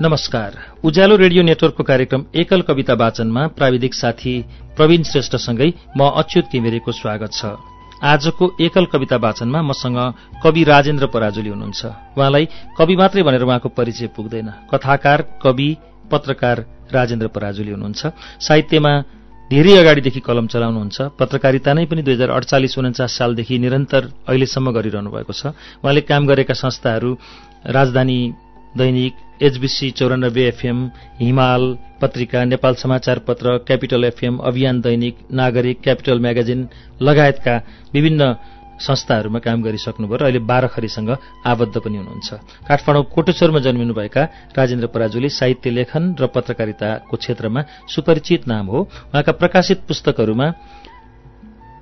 नमस्कार। उज्यालो रेडियो नेटवर्कको कार्यक्रम एकल कविता वाचनमा प्राविधिक साथी प्रवीण श्रेष्ठसँगै म अच्युत किमिरेको स्वागत छ। आजको एकल कविता वाचनमा मसँग कवि राजेन्द्र पराजुली हुनुहुन्छ। उहाँलाई कवि मात्रै भनेर उहाँको परिचय पुग्दैन। कथाकार कवि पत्रकार राजेन्द्र पराजुली हुनुहुन्छ। साहित्यमा धेरै अगाडिदेखि कलम चलाउनुहुन्छ। पत्रकारिता नै पनि दुई हजार अडचालिस उन्चास सालदेखि निरन्तर अहिलेसम्म गरिरहनु भएको छ। उहाँले काम गरेका संस्थाहरू राजधानी दैनिक एचबिसी चौरानब्बे एफएम हिमाल पत्रिका नेपाल समाचार पत्र क्यापिटल एफएम अभियान दैनिक नागरिक क्यापिटल म्यागाजिन लगायतका विभिन्न संस्थाहरूमा काम गरिसक्नुभयो र अहिले बाह्रखरीसँग आबद्ध पनि हुनुहुन्छ। काठमाडौँ कोटेश्वरमा जन्मिनुभएका राजेन्द्र पराजुली साहित्य लेखन र पत्रकारिताको क्षेत्रमा सुपरिचित नाम हो। उहाँका प्रकाशित पुस्तकहरूमा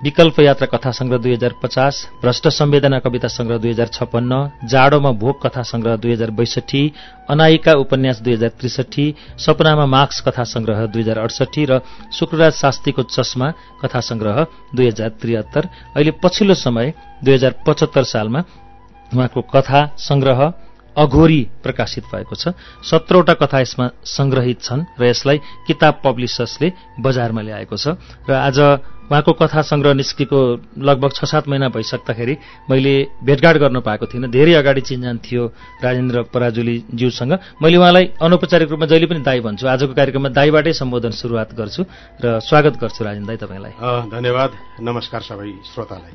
विकल्प यात्रा कथा संग्रह दुई हजार पचास भ्रष्ट संवेदना कविता संग्रह दुई हजार छप्पन्न जाडोमा भोग कथा संग्रह दुई हजार बैसठी अनायिका उपन्यास दुई हजार त्रिसठी सपनामा मार्क्स कथा संग्रह दुई हजार अडसठी र शुक्रराज शास्त्रीको चस्मा कथा संग्रह दुई हजार त्रिहत्तर। अहिले पछिल्लो समय दुई हजार पचहत्तर सालमा उहाँको कथा संग्रह अघोरी प्रकाशित भएको छ। सत्रवटा कथा यसमा संग्रहित छन् र यसलाई किताब पब्लिसर्सले बजारमा ल्याएको छ। र आज उहाँको कथा संग्रह निस्केको लगभग छ सात महिना भइसक्दाखेरि मैले भेटघाट गर्न पाएको थिइनँ। धेरै अगाडि चिन्जान थियो राजेन्द्र पराजुली ज्यूसँग मैले उहाँलाई अनौपचारिक रूपमा जहिले पनि दाई भन्छु। आजको कार्यक्रममा दाईबाटै सम्बोधन सुरुवात गर्छु र स्वागत गर्छु राजेन्द्र दाई तपाईँलाई। धन्यवाद। नमस्कार सबै श्रोतालाई।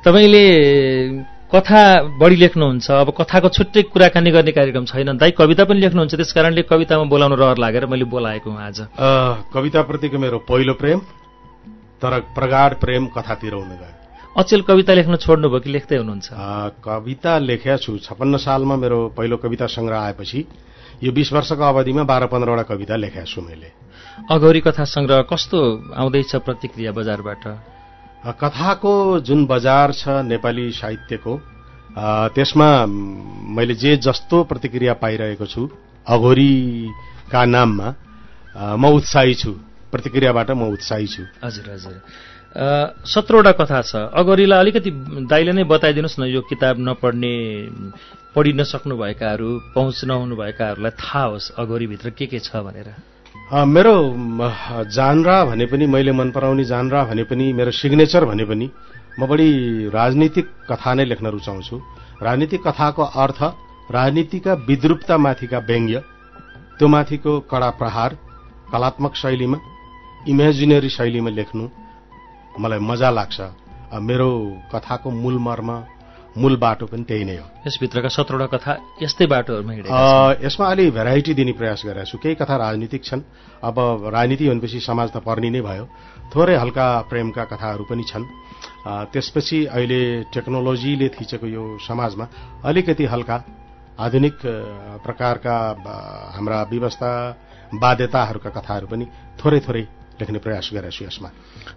तपाईँले कथा बढी लेख्नुहुन्छ अब कथाको छुट्टै कुराकानी गर्ने कार्यक्रम छैन दाई कविता पनि लेख्नुहुन्छ त्यस कारणले कवितामा बोलाउन रहर लागेर मैले बोलाएको हुँ आज। कविताप्रतिको मेरो पहिलो प्रेम तर प्रगाढ प्रेम कथातिर हुन गयो। अचेल कविता लेख्न छोड्नुभयो कि लेख्दै हुनुहुन्छ? कविता लेखेका छु छपन्न सालमा मेरो पहिलो कविता संग्रह आएपछि यो बिस वर्षको अवधिमा बाह्र पन्ध्रवटा कविता लेखेका छु मैले। अघौरी कथा संग्रह कस्तो आउँदैछ प्रतिक्रिया बजारबाट? कथाको जुन बजार छ नेपाली साहित्यको त्यसमा मैले जे जस्तो प्रतिक्रिया पाइरहेको छु अघोरीका नाममा म उत्साही छु प्रतिक्रियाबाट म उत्साही छु। हजुर हजुर। सत्रवटा कथा छ। अगोरीलाई अलिकति दाइले नै बताइदिनुहोस् न यो किताब नपढ्ने पढि नसक्नुभएकाहरू पहुँच नहुनुभएकाहरूलाई थाहा होस् अघोरीभित्र के के छ भनेर। मेरो जानरा भने पनि मैले मन पराउने जानरा भने पनि मेरो सिग्नेचर भने पनि म बढी राजनीतिक कथा नै लेख्न रुचाउँछु। राजनीतिक कथाको अर्थ राजनीतिका विद्रुपतामाथिका व्यङ्ग्य त्यो माथिको कडा प्रहार कलात्मक शैलीमा इमेजिनेरी शैलीमा लेख्नु मलाई मजा लाग्छ। मेरो कथाको मूल मर्म मूल बाटो पनि त्यही नै हो। यसभित्रका सत्रवटा कथा यस्तै बाटोहरूमा यसमा अलि भेराइटी दिने प्रयास गरेको छु। केही कथा राजनीतिक छन्। अब राजनीति भनेपछि समाज त पर्ने नै भयो। थोरै हल्का प्रेमका कथाहरू पनि छन्। त्यसपछि अहिले टेक्नोलोजीले थिचेको यो समाजमा अलिकति हल्का आधुनिक प्रकारका हाम्रा व्यवस्था बाध्यताहरूका कथाहरू पनि थोरै थोरै लेख्ने प्रयास गरेको छु यसमा।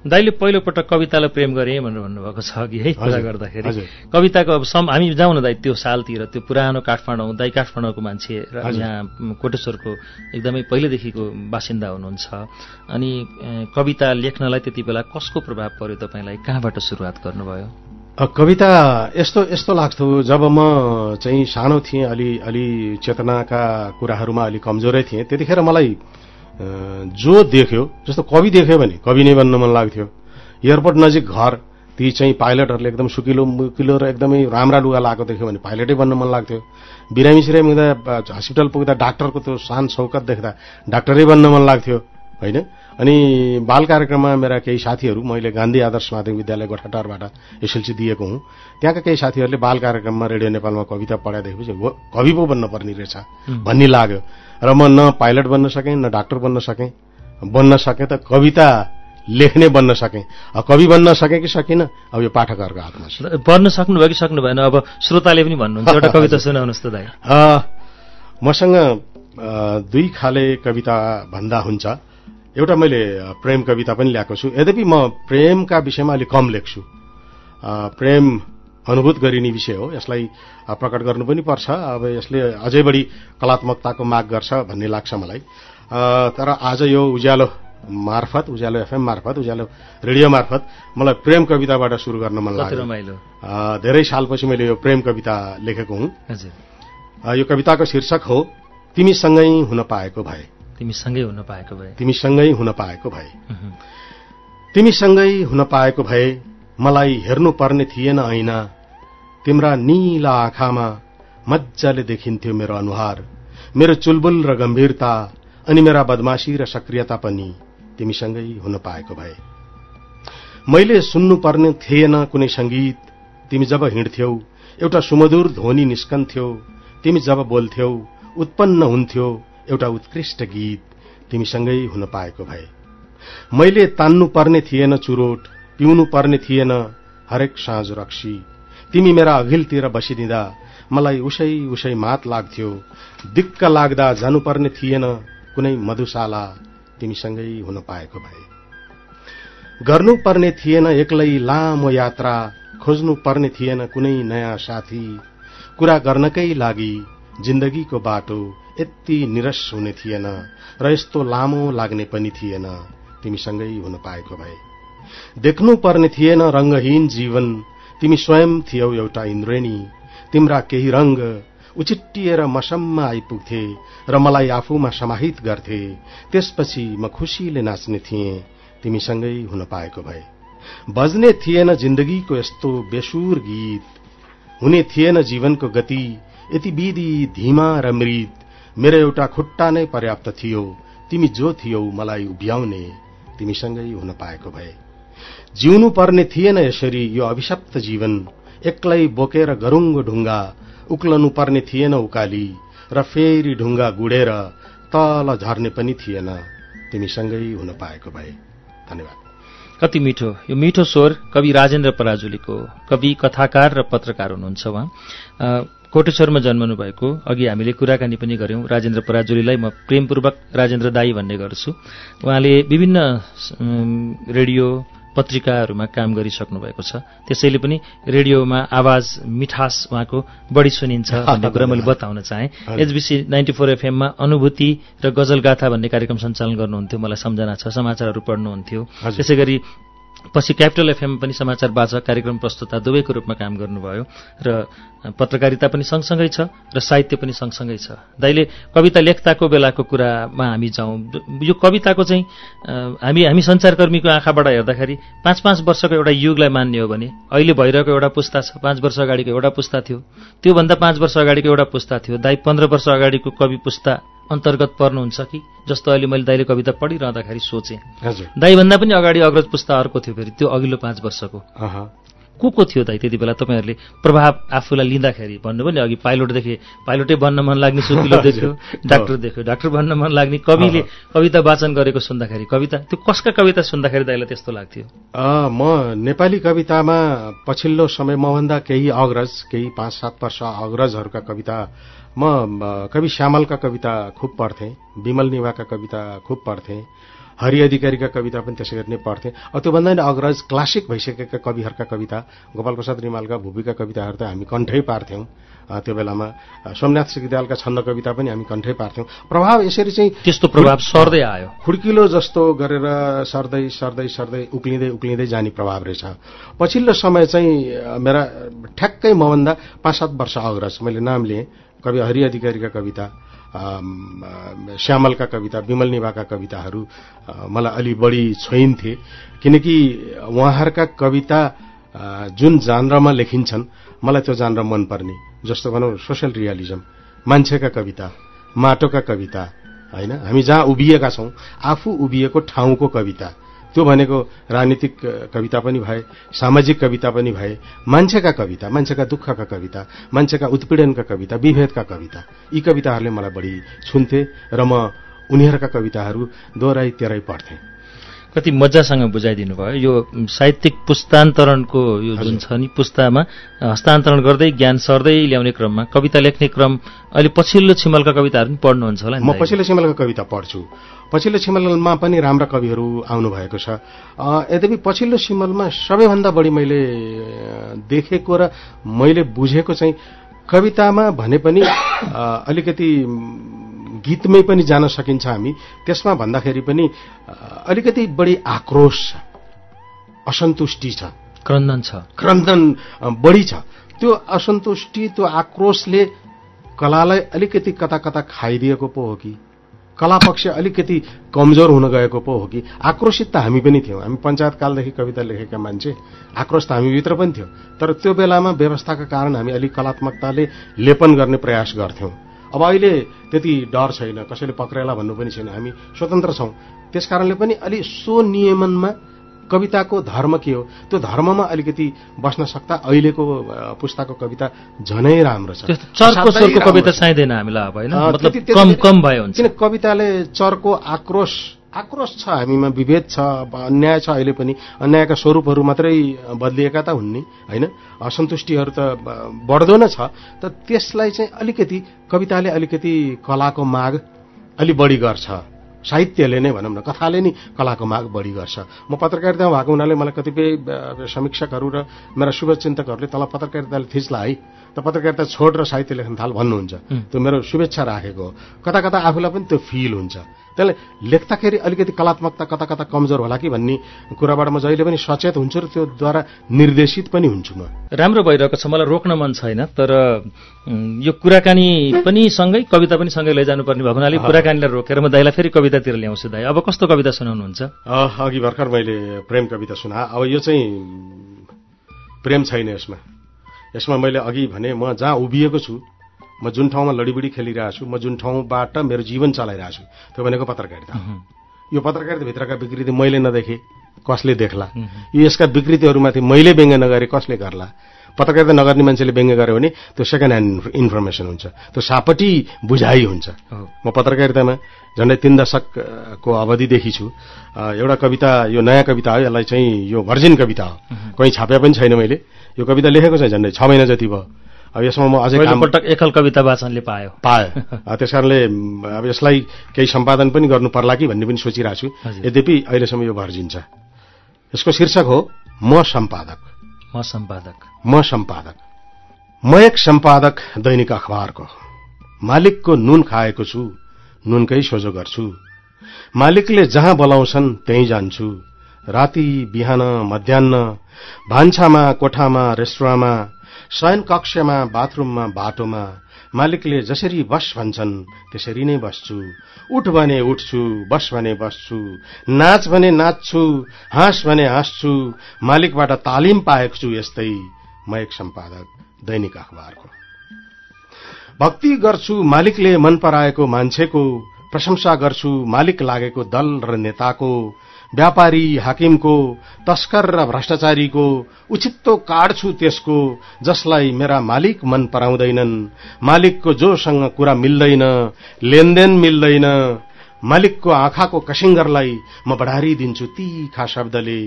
दाइले पहिलोपटक कवितालाई प्रेम गरे भनेर भन्नुभएको छ कि? है कुरा गर्दाखेरि। कविताको अब सम हामी जाउँ न दाइ त्यो सालतिर त्यो पुरानो काठमाडौँ दाइ काठमाडौँको मान्छे र यहाँ कोटेश्वरको एकदमै पहिलेदेखिको बासिन्दा हुनुहुन्छ। अनि कविता लेख्नलाई त्यति बेला कसको प्रभाव पर्यो तपाईँलाई? कहाँबाट सुरुवात गर्नुभयो? कविता यस्तो यस्तो लाग्थ्यो। जब म चाहिँ सानो थिएँ अलि अलि चेतनाका कुराहरूमा अलि कमजोरै थिएँ त्यतिखेर मलाई जो देख्यो जस्तो कवि देख्यो भने कवि नै बन्न मन लाग्थ्यो। एयरपोर्ट नजिक घर ती चाहिँ पाइलटहरूले एकदम सुकिलो मुकिलो र एकदमै राम्रा लुगा लगाएको देख्यो भने पाइलटै बन्न मन लाग्थ्यो। बिरामी सिरामी हुँदा हस्पिटल पुग्दा डाक्टरको त्यो सान सौकत देख्दा डाक्टरै बन्न मन लाग्थ्यो होइन? अनि बाल कार्यक्रममा मेरा केही साथीहरू मैले गान्धी आदर्श माध्यमिक विद्यालय गोठाटारबाट एसएलसी दिएको हुँ। त्यहाँका केही साथीहरूले बाल कार्यक्रममा रेडियो नेपालमा कविता पढाइदिएपछि कवि पो बन्न पर्ने रहेछ भन्ने लाग्यो। र म न पाइलट बन्न सकेँ न डाक्टर बन्न सकेँ। बन्न सकेँ त कविता लेख्ने बन्न सकेँ। कवि बन्न सकेँ कि सकिनँ? अब यो पाठकहरूको हातमा छ। बन्न सक्नुभयो कि सक्नु भएन? अब श्रोताले पनि भन्नुहुन्छ। एउटा कविता सुनाउनुहोस् त दाइ मसँग दुई खाले कविता भन्दा हुन्छ। एउटा मैले प्रेम कविता पनि ल्याएको छु। यद्यपि म प्रेमका विषयमा अलिक कम लेख्छु। प्रेम अनुभूत गरिने विषय हो। यसलाई प्रकट गर्नु पनि पर्छ। अब यसले अझै बढी कलात्मकताको माग गर्छ भन्ने लाग्छ मलाई। तर आज यो उज्यालो मार्फत उज्यालो एफएम मार्फत उज्यालो रेडियो मार्फत मलाई प्रेम कविताबाट सुरु गर्न मन लाग्यो। अ, धेरै सालपछि मैले यो प्रेम कविता लेखेको हुँ। यो कविताको शीर्षक हो तिमीसँगै हुन पाएको भए। तिमीसँगै हुन पाएको भए। तिमीसँगै हुन पाएको भए। तिमीसँगै हुन पाएको भए मलाई हेर्नु पर्ने थिएन ऐना। तिम्रा निला आँखामा मजाले देखिन्थ्यो मेरो अनुहार। मेरो चुलबुल र गम्भीरता अनि मेरा बदमाशी र सक्रियता पनि तिमीसँगै हुन पाएको भए। मैले सुन्नु पर्ने थिएन कुनै संगीत तिमी जब हिँड्थ्यौ एउटा सुमधुर ध्वनि निस्कन्थ्यो। तिमी जब बोल्थ्यौ उत्पन्न हुन्थ्यो एउटा उत्कृष्ट गीत तिमीसँगै हुन पाएको भए। मैले तान्नु पर्ने थिएन चुरोट पिउनु पर्ने थिएन हरेक साँझ रक्सी। तिमी मेरा अघिल्तिर बसिदिँदा मलाई उसै उसै मात लाग्थ्यो। दिक्क लाग्दा जानुपर्ने थिएन कुनै मधुशाला तिमीसँगै हुन पाएको भए। गर्नुपर्ने थिएन एक्लै लामो यात्रा खोज्नु पर्ने थिएन कुनै नयाँ साथी। कुरा गर्नकै लागि जिन्दगीको बाटो यति निरस हुने थिएन र यस्तो लामो लाग्ने पनि थिएन तिमीसँगै हुन पाएको भए। देख्नु पर्ने थिएन रंगहीन जीवन तिमी स्वयं थियौ एउटा इन्द्रेणी। तिम्रा केही रंग उचिट्टिएर मसम्म आइपुग्थे र मलाई आफूमा समाहित गर्थे। त्यसपछि म खुशीले नाच्ने थिएँ। तिमीसँगै हुन पाएको भए। बज्ने थिएन जिन्दगीको यस्तो बेसुर गीत। हुने थिएन जीवनको गति। यति विधि धीमा र मृत। मेरो एउटा खुट्टा नै पर्याप्त थियो। तिमी जो थियौ मलाई उभ्याउने। तिमीसँगै हुन पाएको भए। जिउनु पर्ने थिएन यसरी यो अभिशप्त जीवन। एक्लै बोकेर गरुङ्गो ढुङ्गा उक्लनु पर्ने थिएन उकाली र फेरि ढुङ्गा गुडेर तल झर्ने पनि थिएन। तिमीसँगै हुन पाएको भए। धन्यवाद। कति मिठो। यो मिठो स्वर कवि राजेन्द्र पराजुलीको। कवि कथाकार र पत्रकार हुनुहुन्छ उहाँ। कोटेश्वरमा जन्मनु भएको। अघि हामीले कुराकानी पनि गर्यौं राजेन्द्र पराजुलीलाई म प्रेमपूर्वक राजेन्द्र दाई भन्ने गर्छु। उहाँले विभिन्न रेडियो पत्रिकाहरूमा काम गरिसक्नु भएको छ। त्यसैले पनि रेडियोमा आवाज मिठास उहाँको बढी सुनिन्छ भन्ने कुरा मैले बताउन चाहेँ। एचबिसी नाइन्टी फोर एफएममा अनुभूति र गजलगाथा भन्ने कार्यक्रम सञ्चालन गर्नुहुन्थ्यो। मलाई सम्झना छ समाचारहरू पढ्नुहुन्थ्यो। त्यसै गरी पछि क्यापिटल एफएम पनि समाचार वाचक कार्यक्रम प्रस्तुता दुवैको रूपमा काम गर्नुभयो र पत्रकारिता पनि सँगसँगै छ र साहित्य पनि सँगसँगै छ। दाइले कविता लेख्दाको बेलाको कुरामा हामी जाउँ। यो कविताको चाहिँ हामी हामी सञ्चारकर्मीको आँखाबाट हेर्दाखेरि पाँच पाँच वर्षको एउटा युगलाई मान्ने हो भने अहिले भइरहेको एउटा पुस्ता छ पाँच वर्ष अगाडिको एउटा पुस्ता थियो। त्योभन्दा पाँच वर्ष अगाडिको एउटा पुस्ता थियो। दाइ पन्ध्र वर्ष अगाडिको कवि पुस्ता अन्तर्गत पर्नुहुन्छ कि? जस्तो अहिले मैले दाइले कविता पढिरहँदाखेरि सोचेँ। दाईभन्दा पनि अगाडि अग्रज पुस्ता अर्को थियो फेरि त्यो अघिल्लो पाँच वर्षको। को को थियो दाइ त्यति बेला? तपाईँहरूले प्रभाव आफूलाई लिँदाखेरि भन्नुभयो नि अघि पाइलट देखे पाइलटै बन्न मन लाग्ने सुकिलो देख्यो डाक्टर देख्यो डाक्टर बन्न मन लाग्ने कविले कविता वाचन गरेको सुन्दाखेरि कविता त्यो कसका कविता सुन्दाखेरि दाइलाई त्यस्तो लाग्थ्यो? म नेपाली कवितामा पछिल्लो समय मभन्दा केही अग्रज केही पाँच सात वर्ष अग्रजहरूका कविता म कवि श्यामलका कविता खुब पढ्थेँ विमल निवाका कविता खुब पढ्थेँ हरि अधिकारीका कविता पनि त्यसै गरी नै पढ्थेँ। अब त्योभन्दा नि अग्रज क्लासिक भइसकेका कविहरूका कविता गोपाल प्रसाद रिमालका भूपिका कविताहरू त हामी कण्ठै पार्थ्यौँ। त्यो बेलामा सोमनाथ सिगदेवालका छन्द कविता पनि हामी कण्ठै पार्थ्यौँ। प्रभाव यसरी चाहिँ त्यस्तो प्रभाव सर्दै आयो। खुड्किलो जस्तो गरेर सर्दै सर्दै सर्दै उक्लिँदै उक्लिँदै जाने प्रभाव रहेछ। पछिल्लो समय चाहिँ मेरा ठ्याक्कै मभन्दा पाँच सात वर्ष अग्रज मैले नाम लिएँ। कवि हरि अधिकारीका कविता श्यामलका कविता विमल निभाका कविताहरू मलाई अलि बढी छोइन्थे किनकि उहाँहरूका कविता जुन जान्रमा लेखिन्छन् मलाई त्यो जान्र मनपर्ने जस्तो भनौँ सोसियल रियालिजम मान्छेका कविता माटोका कविता होइन? हामी जहाँ उभिएका छौँ आफू उभिएको ठाउँको कविता त्यो भनेको राजनीतिक कविता पनि भए सामाजिक कविता पनि भए मान्छेका कविता मान्छेका दुःखका कविता मान्छेका उत्पीडनका कविता विभेदका कविता यी कविताहरूले मलाई बढी छुन्थे र म उनीहरूका कविताहरू दोहोऱ्याइ तेह्रै पढ्थेँ। कति मजासँग बुझाइदिनु भयो। यो साहित्यिक पुस्तान्तरणको यो जुन छ नि पुस्तामा हस्तान्तरण गर्दै ज्ञान सर्दै ल्याउने क्रममा कविता लेख्ने क्रम अहिले पछिल्लो छिमलका कविताहरू पनि पढ्नुहुन्छ होला म? पछिल्लो छिमलका कविता पढ्छु। पछिल्लो छिमलमा पनि राम्रा कविहरू आउनुभएको छ। यद्यपि पछिल्लो छिमलमा सबैभन्दा बढी मैले देखेको र मैले बुझेको चाहिँ कवितामा भने पनि अलिकति गीतमै पनि जान सकिन्छ हामी। त्यसमा भन्दाखेरि पनि अलिकति बढी आक्रोश छ असन्तुष्टि छ। क्रन्दन छ। क्रन्दन बढी छ। त्यो असन्तुष्टि त्यो आक्रोशले कलालाई अलिकति कता कता खाइदिएको पो हो कि? कला पक्ष अलिकति कमजोर हुन गएको पो हो कि? आक्रोशित त हामी पनि थियौँ। हामी पञ्चायत कालदेखि कविता लेखेका मान्छे। आक्रोश त हामीभित्र पनि थियो। तर त्यो बेलामा व्यवस्थाका कारण हामी अलिक कलात्मकताले लेपन गर्ने प्रयास गर्थ्यौँ। अब अहिले त्यति डर छैन कसैले पक्रेला भन्नु पनि छैन हामी स्वतन्त्र छौँ। त्यस कारणले पनि अलि सो नियमनमा कविताको धर्म के हो त्यो धर्ममा अलिकति बस्न सक्दा अहिलेको पुस्ताको कविता झनै राम्रो छ। कविता। चाहिँदैन हामीलाई अब होइन? अ, मतलब त्यति- त्यति- कम कम भयो हुन्छ। किन कविताले चर्को आक्रोश आक्रोश छ हामीमा विभेद छ अन्याय छ अहिले पनि अन्यायका स्वरूपहरू मात्रै बदलिएका त हुन् नि होइन? असन्तुष्टिहरू त बढ्दो नै छ। त त्यसलाई चाहिँ अलिकति कविताले अलिकति कलाको माग अलि बढी गर्छ। साहित्यले नै भनौँ न कथाले नै कलाको माग बढी गर्छ। म पत्रकारितामा भएको हुनाले मलाई कतिपय समीक्षकहरू र मेरा शुभचिन्तकहरूले तल पत्रकारिताले थिच्ला है? त पत्रकारिता छोड र साहित्य लेख्न थाल भन्नुहुन्छ। त्यो मेरो शुभेच्छा राखेको हो। कता कता आफूलाई पनि त्यो फिल हुन्छ। त्यसले लेख्दाखेरि अलिकति कलात्मकता कता कता कमजोर होला कि भन्ने कुराबाट म जहिले पनि सचेत हुन्छु र त्योद्वारा निर्देशित पनि हुन्छु म। राम्रो भइरहेको छ। मलाई रोक्न मन छैन तर यो कुराकानी पनि सँगै कविता पनि सँगै लैजानु पर्ने भएको हुनाले कुराकानीलाई रोकेर म दाइलाई फेरि कवितातिर ल्याउँछु दाइ अब कस्तो कविता सुनाउनुहुन्छ? अघि भर्खर मैले प्रेम कविता सुना। अब यो चाहिँ प्रेम छैन यसमा। यसमा मैले अघि भने म जहाँ उभिएको छु म जुन ठाउँमा लडीबुडी खेलिरहेको छु म जुन ठाउँबाट मेरो जीवन चलाइरहेको छु त्यो भनेको पत्रकारिता हो। यो पत्रकारिताभित्रका विकृति मैले नदेखे कसले देख्ला? यो यसका विकृतिहरूमाथि मैले व्यङ्ग्य नगरे कसले गर्ला? पत्रकारिता नगर्ने मान्छेले व्यङ्ग्य गर्यो भने त्यो सेकेन्ड ह्यान्ड इन्फर्मेसन हुन्छ त्यो सापटी बुझाइ हुन्छ। म पत्रकारितामा झन्डै तीन दशकको अवधिदेखि छु। एउटा कविता यो नयाँ कविता हो यसलाई चाहिँ यो भर्जिन कविता हो। कहीँ छापे पनि छैन मैले। यो कविता लेखेको छ झन्डै छ महिना जति भयो। अब यसमा म अझै पहिलोपटक एकल कविता वाचनले पायो। अ, त्यस कारणले अब यसलाई केही सम्पादन पनि गर्नु पर्ला कि भन्ने पनि सोचिरहेको छु। यद्यपि अहिलेसम्म यो भर्जिन छ यसको शीर्षक हो म सम्पादक। म सम्पादक। म सम्पादक। म एक सम्पादक दैनिक अखबारको। मालिकको नुन खाएको छु नुनकै सोझो गर्छु। मालिकले जहाँ बोलाउँछन् त्यहीँ जान्छु। राति बिहान मध्यान्न भान्सामा कोठामा रेस्टुराँमा शयन कक्षमा बाथरूममा बाटोमा मालिकले जसरी बस भन्छन् त्यसरी नै बस्छु। उठ भने उठ्छु बस भने बस्छु। नाच भने नाच्छु हाँस भने हाँस्छु। मालिकबाट तालिम पाएको छु यस्तै म एक सम्पादक दैनिक अखबारको। भक्ति गर्छु मालिकले मन पराएको मान्छेको प्रशंसा गर्छु मालिक लागेको दल र नेताको। व्यापारी हाकिमको तस्कर र भ्रष्टाचारीको उचित्तो काट्छु त्यसको जसलाई मेरा मालिक मन पराउँदैनन्। मालिकको जोसँग कुरा मिल्दैन लेनदेन मिल्दैन। मालिकको आँखाको कसिङ्गरलाई म बढारिदिन्छु तीखा शब्दले।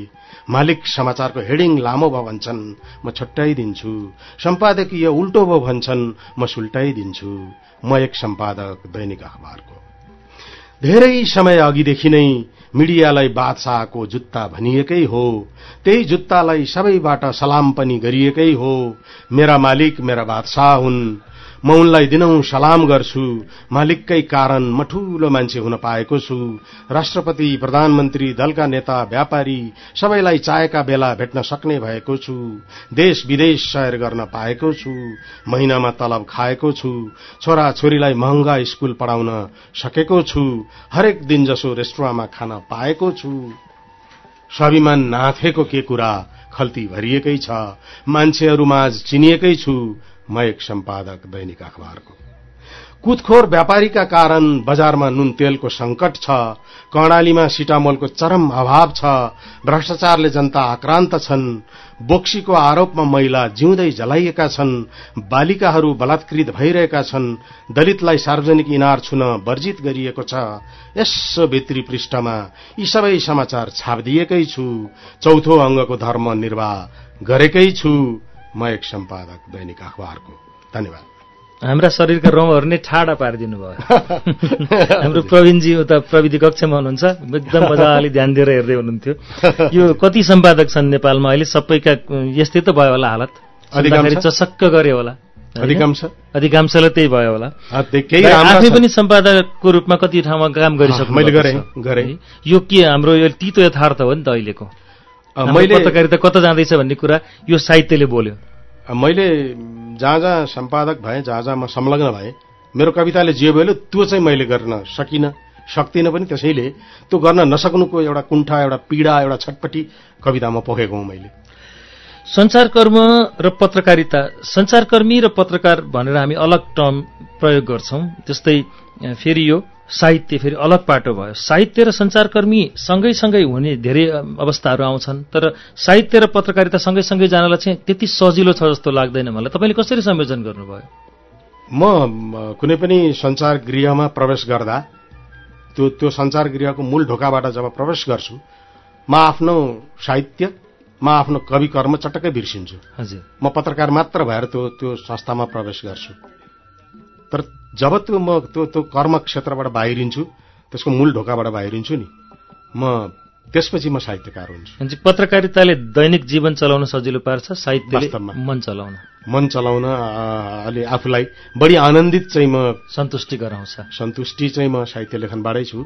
मालिक समाचारको हेडिङ लामो भयो भन्छन् म छुट्याइदिन्छु सम्पादकीय उल्टो भयो भन्छन् म सुल्टाइदिन्छु। म एक सम्पादक दैनिक अखबारको। धेरै समय अघिदेखि नै मिडियालाई बादशाहको जुत्ता भनिएकै हो। त्यही जुत्तालाई सबैबाट सलाम पनि गरिएकै हो। मेरा मालिक मेरा बादशाह हुन्। म उनलाई दिनौं सलाम गर्छु। मालिककै कारण म ठूलो मान्छे हुन पाएको छु। राष्ट्रपति प्रधानमन्त्री दलका नेता व्यापारी सबैलाई चाहेका बेला भेट्न सक्ने भएको छु। देश विदेश सयर गर्न पाएको छु। महिनामा तलब खाएको छु। छोरा छोरीलाई महँगा स्कूल पढाउन सकेको छु। हरेक दिन जसो रेस्टुराँमा खान पाएको छु। स्वाभिमान नाथेको के कुरा खल्ती भरिएकै छ। मान्छेहरूमाझ चिनिएकै छु। म एक सम्पादक दैनिक अखबारको। कुदखोर व्यापारीका कारण बजारमा नुन तेलको संकट छ कर्णालीमा सिटामोलको चरम अभाव छ भ्रष्टाचारले जनता आक्रान्त छन् बोक्सीको आरोपमा महिला जिउँदै जलाइएका छन् बालिकाहरू बलात्कृत भइरहेका छन् दलितलाई सार्वजनिक इनार छुन वर्जित गरिएको छ यसो भित्री पृष्ठमा यी सबै समाचार छापिदिएकै छु चौथो अङ्गको धर्म निर्वाह गरेकै छु। म एक सम्पादक दैनिक अखबारको। धन्यवाद। हाम्रा शरीरका रौँहरू नै ठाडा पारिदिनु भयो। हाम्रो प्रवीणजी उता प्रविधि कक्षमा हुनुहुन्छ। एकदम मजाले ध्यान दिएर हेर्दै हुनुहुन्थ्यो। यो कति सम्पादक छन् नेपालमा? अहिले सबैका यस्तै त भयो होला हालत। चसक्क गरे होला। अधिकांश? अधिकांशलाई त्यही भयो होला। आफै। पनि सम्पादकको रूपमा कति ठाउँमा काम गरिसक्नु मैले गरेँ। गरेँ। यो के हाम्रो यो तितो यथार्थ हो नि त अहिलेको? मैले पत्रकारिता कता जाँदैछ भन्ने कुरा यो साहित्यले बोल्यो। मैले जहाँ जहाँ सम्पादक भएँ जहाँ जहाँ म संलग्न भएँ। मेरो कविताले जे बोल्यो त्यो चाहिँ मैले गर्न सकिनँ सक्दिनँ पनि त्यसैले। त्यो गर्न नसक्नुको एउटा कुण्ठा एउटा पीडा एउटा छटपटी कवितामा पोखेको हुँ मैले। सञ्चारकर्म र पत्रकारिता। सञ्चारकर्मी र पत्रकार भनेर हामी अलग टर्म प्रयोग गर्छौं। त्यस्तै फेरि यो साहित्य फेरि अलग पाटो भयो। साहित्य र सञ्चारकर्मी सँगै सँगै हुने धेरै अवस्थाहरू आउँछन्। तर साहित्य र पत्रकारिता सँगै सँगै जानलाई चाहिँ त्यति सजिलो छ जस्तो लाग्दैन मलाई। तपाईँले कसरी संयोजन गर्नुभयो? म, कुनै पनि सञ्चार गृहमा प्रवेश गर्दा त्यो त्यो सञ्चार गृहको मूल ढोकाबाट जब प्रवेश गर्छु म आफ्नो साहित्य म आफ्नो कवि कर्म चटक्कै बिर्सिन्छु। हजुर। म पत्रकार मात्र भएर त्यो त्यो संस्थामा प्रवेश गर्छु। तर जब त्यो म त्यो त्यो कर्म क्षेत्रबाट बाहिरिन्छु त्यसको मूल ढोकाबाट बाहिरिन्छु नि म त्यसपछि म साहित्यकार हुन्छु। पत्रकारिताले दैनिक जीवन चलाउन सजिलो पार्छ वास्तवमा। मन चलाउन। मन चलाउन अलि आफूलाई बढी आनन्दित चाहिँ म सन्तुष्टि गराउँछ। सन्तुष्टि चाहिँ म साहित्य लेखनबाटै छु।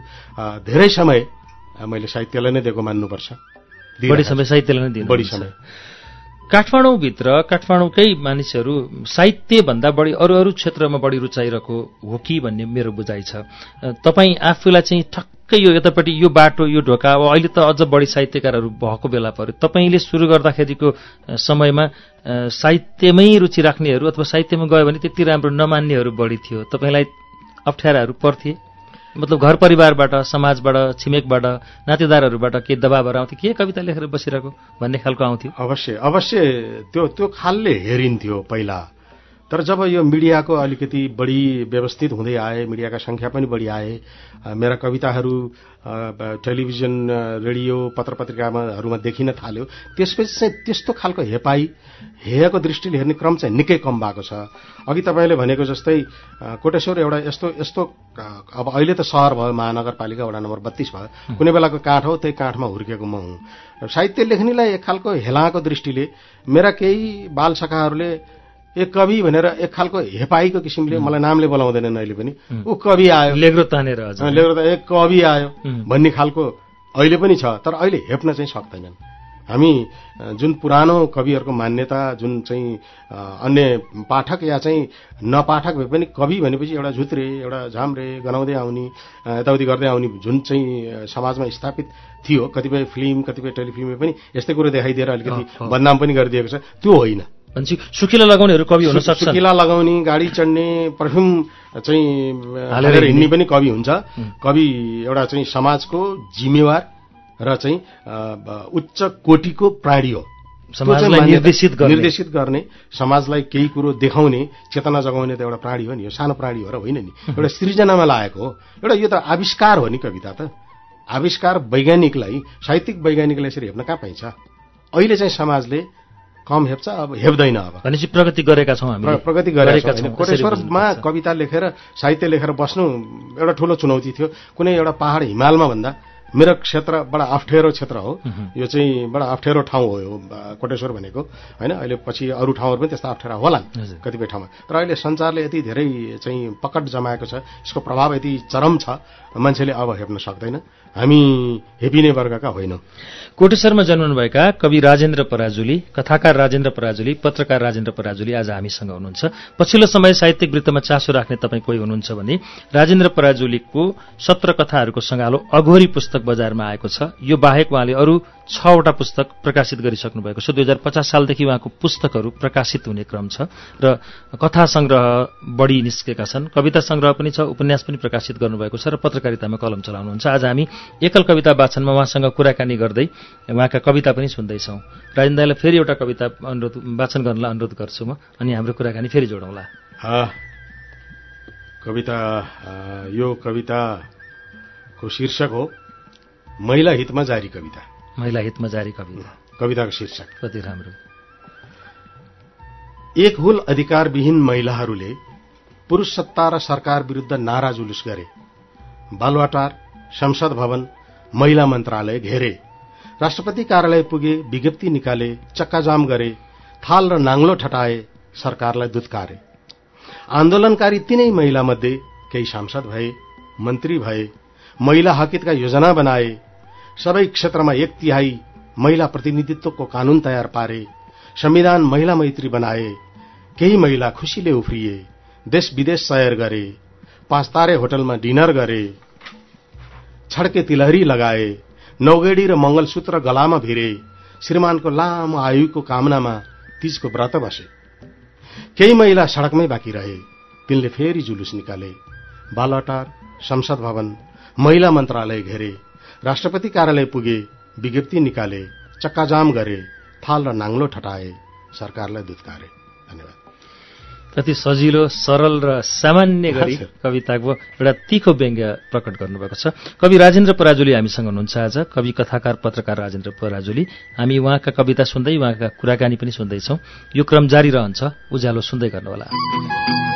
धेरै समय मैले साहित्यलाई नै दिएको मान्नुपर्छ। बढी समय साहित्यले नै दिनु बढी समय। काठमाडौँभित्र काठमाडौँकै मानिसहरू साहित्यभन्दा बढी अरू अरू क्षेत्रमा बढी रुचाइरहेको हो कि भन्ने मेरो बुझाइ छ। तपाईँ आफूलाई चाहिँ ठक्कै यो यतापट्टि यो बाटो यो ढोका अब अहिले त अझ बढी साहित्यकारहरू भएको बेला पर्यो तपाईँले सुरु गर्दाखेरिको समयमा साहित्यमै रुचि राख्नेहरू अथवा साहित्यमा गयो भने त्यति राम्रो नमान्नेहरू बढी थियो। तपाईँलाई अप्ठ्याराहरू पर्थे? मतलब घर परिवारबाट समाजबाट छिमेकबाट नातेदारहरूबाट के दबावहरू आउँथ्यो के कविता लेखेर बसिरहेको भन्ने खालको आउँथ्यो? अवश्य अवश्य त्यो त्यो खालले हेरिन्थ्यो पहिला। तर जब यो मिडियाको अलिकति बढी व्यवस्थित हुँदै आए मिडियाका संख्या पनि बढी आए मेरा कविताहरू टेलिभिजन रेडियो पत्र पत्रिकामाहरूमा देखिन थाल्यो त्यसपछि चाहिँ त्यस्तो खालको हेपाई हेयको दृष्टिले हेर्ने क्रम चाहिँ निकै कम भएको छ। अघि तपाईँले भनेको जस्तै कोटेश्वर एउटा यस्तो यस्तो अब अहिले त सहर भयो महानगरपालिका वडा नम्बर बत्तीस भयो कुनै बेलाको काठ हो त्यही काठमा हुर्केको म हुँ। साहित्य लेख्नेलाई एक खालको हेलाको दृष्टिले मेरा केही बालसखाहरूले एक कवि भनेर एक खालको हेपाईको किसिमले मलाई नामले बोलाउँदैनन् अहिले पनि। ऊ कवि आयो। लेग्रो तानेर लेखेर त एक कवि आयो. भन्ने खालको अहिले पनि छ तर अहिले हेप्न चाहिँ सक्दैनन्। हामी जुन पुरानो कविहरूको मान्यता जुन चाहिँ अन्य पाठक या चाहिँ नपाठक भए पनि कवि भनेपछि एउटा झुत्रे एउटा झाम्रे गनाउँदै आउने यताउति गर्दै आउने जुन चाहिँ समाजमा स्थापित थियो कतिपय फिल्म कतिपय टेलिफिल्मले पनि यस्तै कुरो देखाइदिएर अलिकति। बदनाम पनि गरिदिएको छ। त्यो होइन। भनेपछि सुकिला लगाउनेहरू कवि हुन सु- सक्छन्। सुकिला लगाउने गाडी चढ्ने पर्फ्युम चाहिँ हालेर हिँड्ने। पनि कवि हुन्छ। कवि एउटा चाहिँ समाजको जिम्मेवार र चाहिँ उच्च कोटिको प्राणी हो। समाजलाई निर्देशित गर्ने। निर्देशित गर्ने। समाजलाई केही कुरो देखाउने चेतना जगाउने त एउटा प्राणी हो नि। यो सानो प्राणी हो र होइन नि। एउटा सृजनामा लागेको हो। एउटा यो त आविष्कार हो नि कविता त। आविष्कार वैज्ञानिकलाई साहित्यिक वैज्ञानिकलाई यसरी हेप्न कहाँ पाइन्छ? अहिले चाहिँ समाजले कम हेप्छ अब हेप्दैन अब। भनेपछि प्रगति गरेका छौँ हामी। प्र- प्रगति गरेका छौँ। कोटेश्वरमा कविता लेखेर साहित्य लेखेर बस्नु एउटा ठुलो चुनौती थियो। कुनै एउटा पहाड हिमालमा भन्दा मेरो क्षेत्र बडा अप्ठ्यारो क्षेत्र हो। यो चाहिँ बडा अप्ठ्यारो ठाउँ हो यो कोटेश्वर भनेको। होइन अहिले पछि अरू ठाउँहरू पनि त्यस्ता अप्ठ्यारा होला। कतिपय ठाउँमा। तर अहिले संसारले यति धेरै चाहिँ पकड जमाएको छ यसको प्रभाव यति चरम छ। मान्छेले अब हेप्न सक्दैन। हामी हेपिने वर्गका होइनौँ। कोटेश्वरमा जन्मनुभएका कवि राजेन्द्र पराजुली कथाकार राजेन्द्र पराजुली पत्रकार राजेन्द्र पराजुली आज हामीसँग हुनुहुन्छ। पछिल्लो समय साहित्यिक वृत्तमा चासो राख्ने तपाईँ कोही हुनुहुन्छ भने राजेन्द्र पराजुलीको सत्र कथाहरूको सङ्गालो अघोरी पुस्तक बजारमा आएको छ। यो बाहेक उहाँले अरू छवटा पुस्तक प्रकाशित गरिसक्नु भएको छ। दुई हजार पचास सालदेखि उहाँको पुस्तकहरू प्रकाशित हुने क्रम छ र कथा सङ्ग्रह बढी निस्केका छन्। कविता सङ्ग्रह पनि छ उपन्यास पनि प्रकाशित गर्नुभएको छ र पत्रकारितामा कलम चलाउनुहुन्छ। आज हामी एकल कविता वाचनमा उहाँसँग कुराकानी गर्दै उहाँका कविता पनि सुन्दैछौँ। राजेन्द्र दाईलाई फेरि एउटा कविता अनुरोध वाचन गर्नलाई अनुरोध गर्छु म अनि हाम्रो कुराकानी फेरि जोडौँला। कविता यो कविताको शीर्षक हो महिला हितमा जारी कविता। महिला हितमा जारी कविता। कविताको शीर्षक। कति राम्रो। एक हुल अधिकारविहीन महिलाहरूले पुरुष सत्ता र सरकार विरूद्ध नारा जुलुस गरे। बालुवाटार संसद भवन महिला मन्त्रालय घेरे। राष्ट्रपति कार्यालय पुगे विज्ञप्ति निकाले चक्काजाम गरे थाल र नाङ्लो ठटाए सरकारलाई दुत्कारे। आन्दोलनकारी तिनै महिला मध्ये केही सांसद भए मन्त्री भए महिला हकितका योजना बनाए सबै क्षेत्रमा एक तिहाई महिला प्रतिनिधित्वको कानून तयार पारे संविधान महिला मैत्री बनाए केही महिला खुशीले उफ्रिए देश विदेश सयर गरे पाँच तारे होटलमा डिनर गरे छड्के तिलहरी लगाए नौगेडी र मंगलसूत्र गलामा भिरे श्रीमानको लामो आयुको कामनामा तीजको व्रत बसे। केही महिला सड़कमै बाँकी रहे तिनले फेरि जुलुस निकाले बालटार संसद भवन महिला मन्त्रालय घेरे राष्ट्रपति कार्यालय पुगे विज्ञप्ति निकाले चक्काजाम गरे थाल र नाङ्लो ठटाए सरकारलाई दुत्कारे धन्यवाद। कति सजिलो सरल र सामान्य गरी कविताको एउटा तीखो व्यङ्ग्य प्रकट गर्नुभएको छ। कवि राजेन्द्र पराजुली हामीसँग हुनुहुन्छ आज। कवि कथाकार पत्रकार राजेन्द्र पराजुली। हामी उहाँका कविता सुन्दै उहाँका कुराकानी पनि सुन्दैछौ। यो क्रम जारी रहन्छ। उज्यालो सुन्दै गर्नुहोला।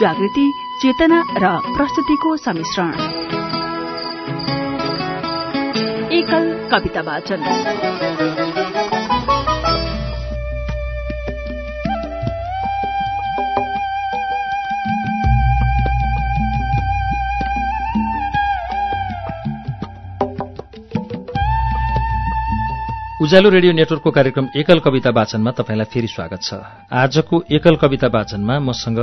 जागृति चेतना र प्रस्तुतिको सम्मिश्रण। एकल कविता वाचन। उज्यालो रेडियो नेटवर्कको कार्यक्रम एकल कविता वाचनमा तपाईँलाई फेरि स्वागत छ। आजको एकल कविता वाचनमा मसँग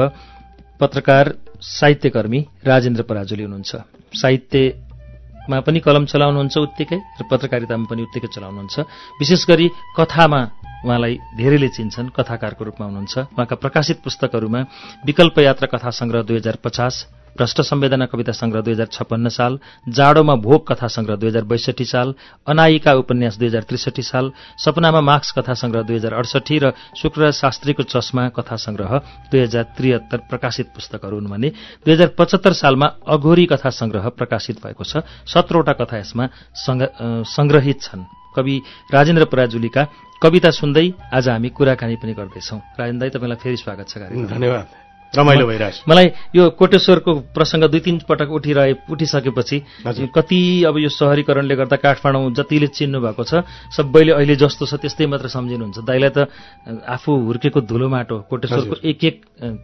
पत्रकार साहित्यकर्मी राजेन्द्र पराजुली हुनुहुन्छ। साहित्यमा पनि कलम चलाउनुहुन्छ उत्तिकै र पत्रकारितामा पनि उत्तिकै चलाउनुहुन्छ। विशेष गरी कथामा उहाँलाई धेरैले चिन्छन् कथाकारको रूपमा हुनुहुन्छ। उहाँका प्रकाशित पुस्तकहरूमा विकल्प यात्रा कथा संग्रह दुई हजार पचास भ्रष्ट संवेदना कविता संग्रह दुई हजार छप्पन्न साल जाडोमा भोग कथा संग्रह दुई हजार बैसठी साल अनायिका उपन्यास दुई हजार त्रिसठी साल सपनामा मार्क्स कथा संग्रह दुई हजार अडसठी र शुक्र शास्त्रीको चस्मा कथा संग्रह दुई हजार त्रिहत्तर प्रकाशित पुस्तकहरू हुन् भने दुई हजार पचहत्तर सालमा अघोरी कथा संग्रह प्रकाशित भएको छ। सत्रवटा कथा यसमा संग्रहित छन्। कवि राजेन्द्र पराजुलीका कविता सुन्दै आज हामी कुराकानी पनि गर्दैछौ। राजेन्द्र दाई तपाईँलाई फेरि स्वागत छ धन्यवाद। रमाइलो भइरहेछ। मलाई यो कोटेश्वरको प्रसङ्ग दुई तीन पटक उठिरहे उठिसकेपछि कति अब यो सहरीकरणले गर्दा काठमाडौँ जतिले चिन्नु भएको छ सबैले अहिले जस्तो छ त्यस्तै मात्र सम्झिनुहुन्छ। दाइलाई त आफू हुर्केको धुलो माटो कोटेश्वरको एक एक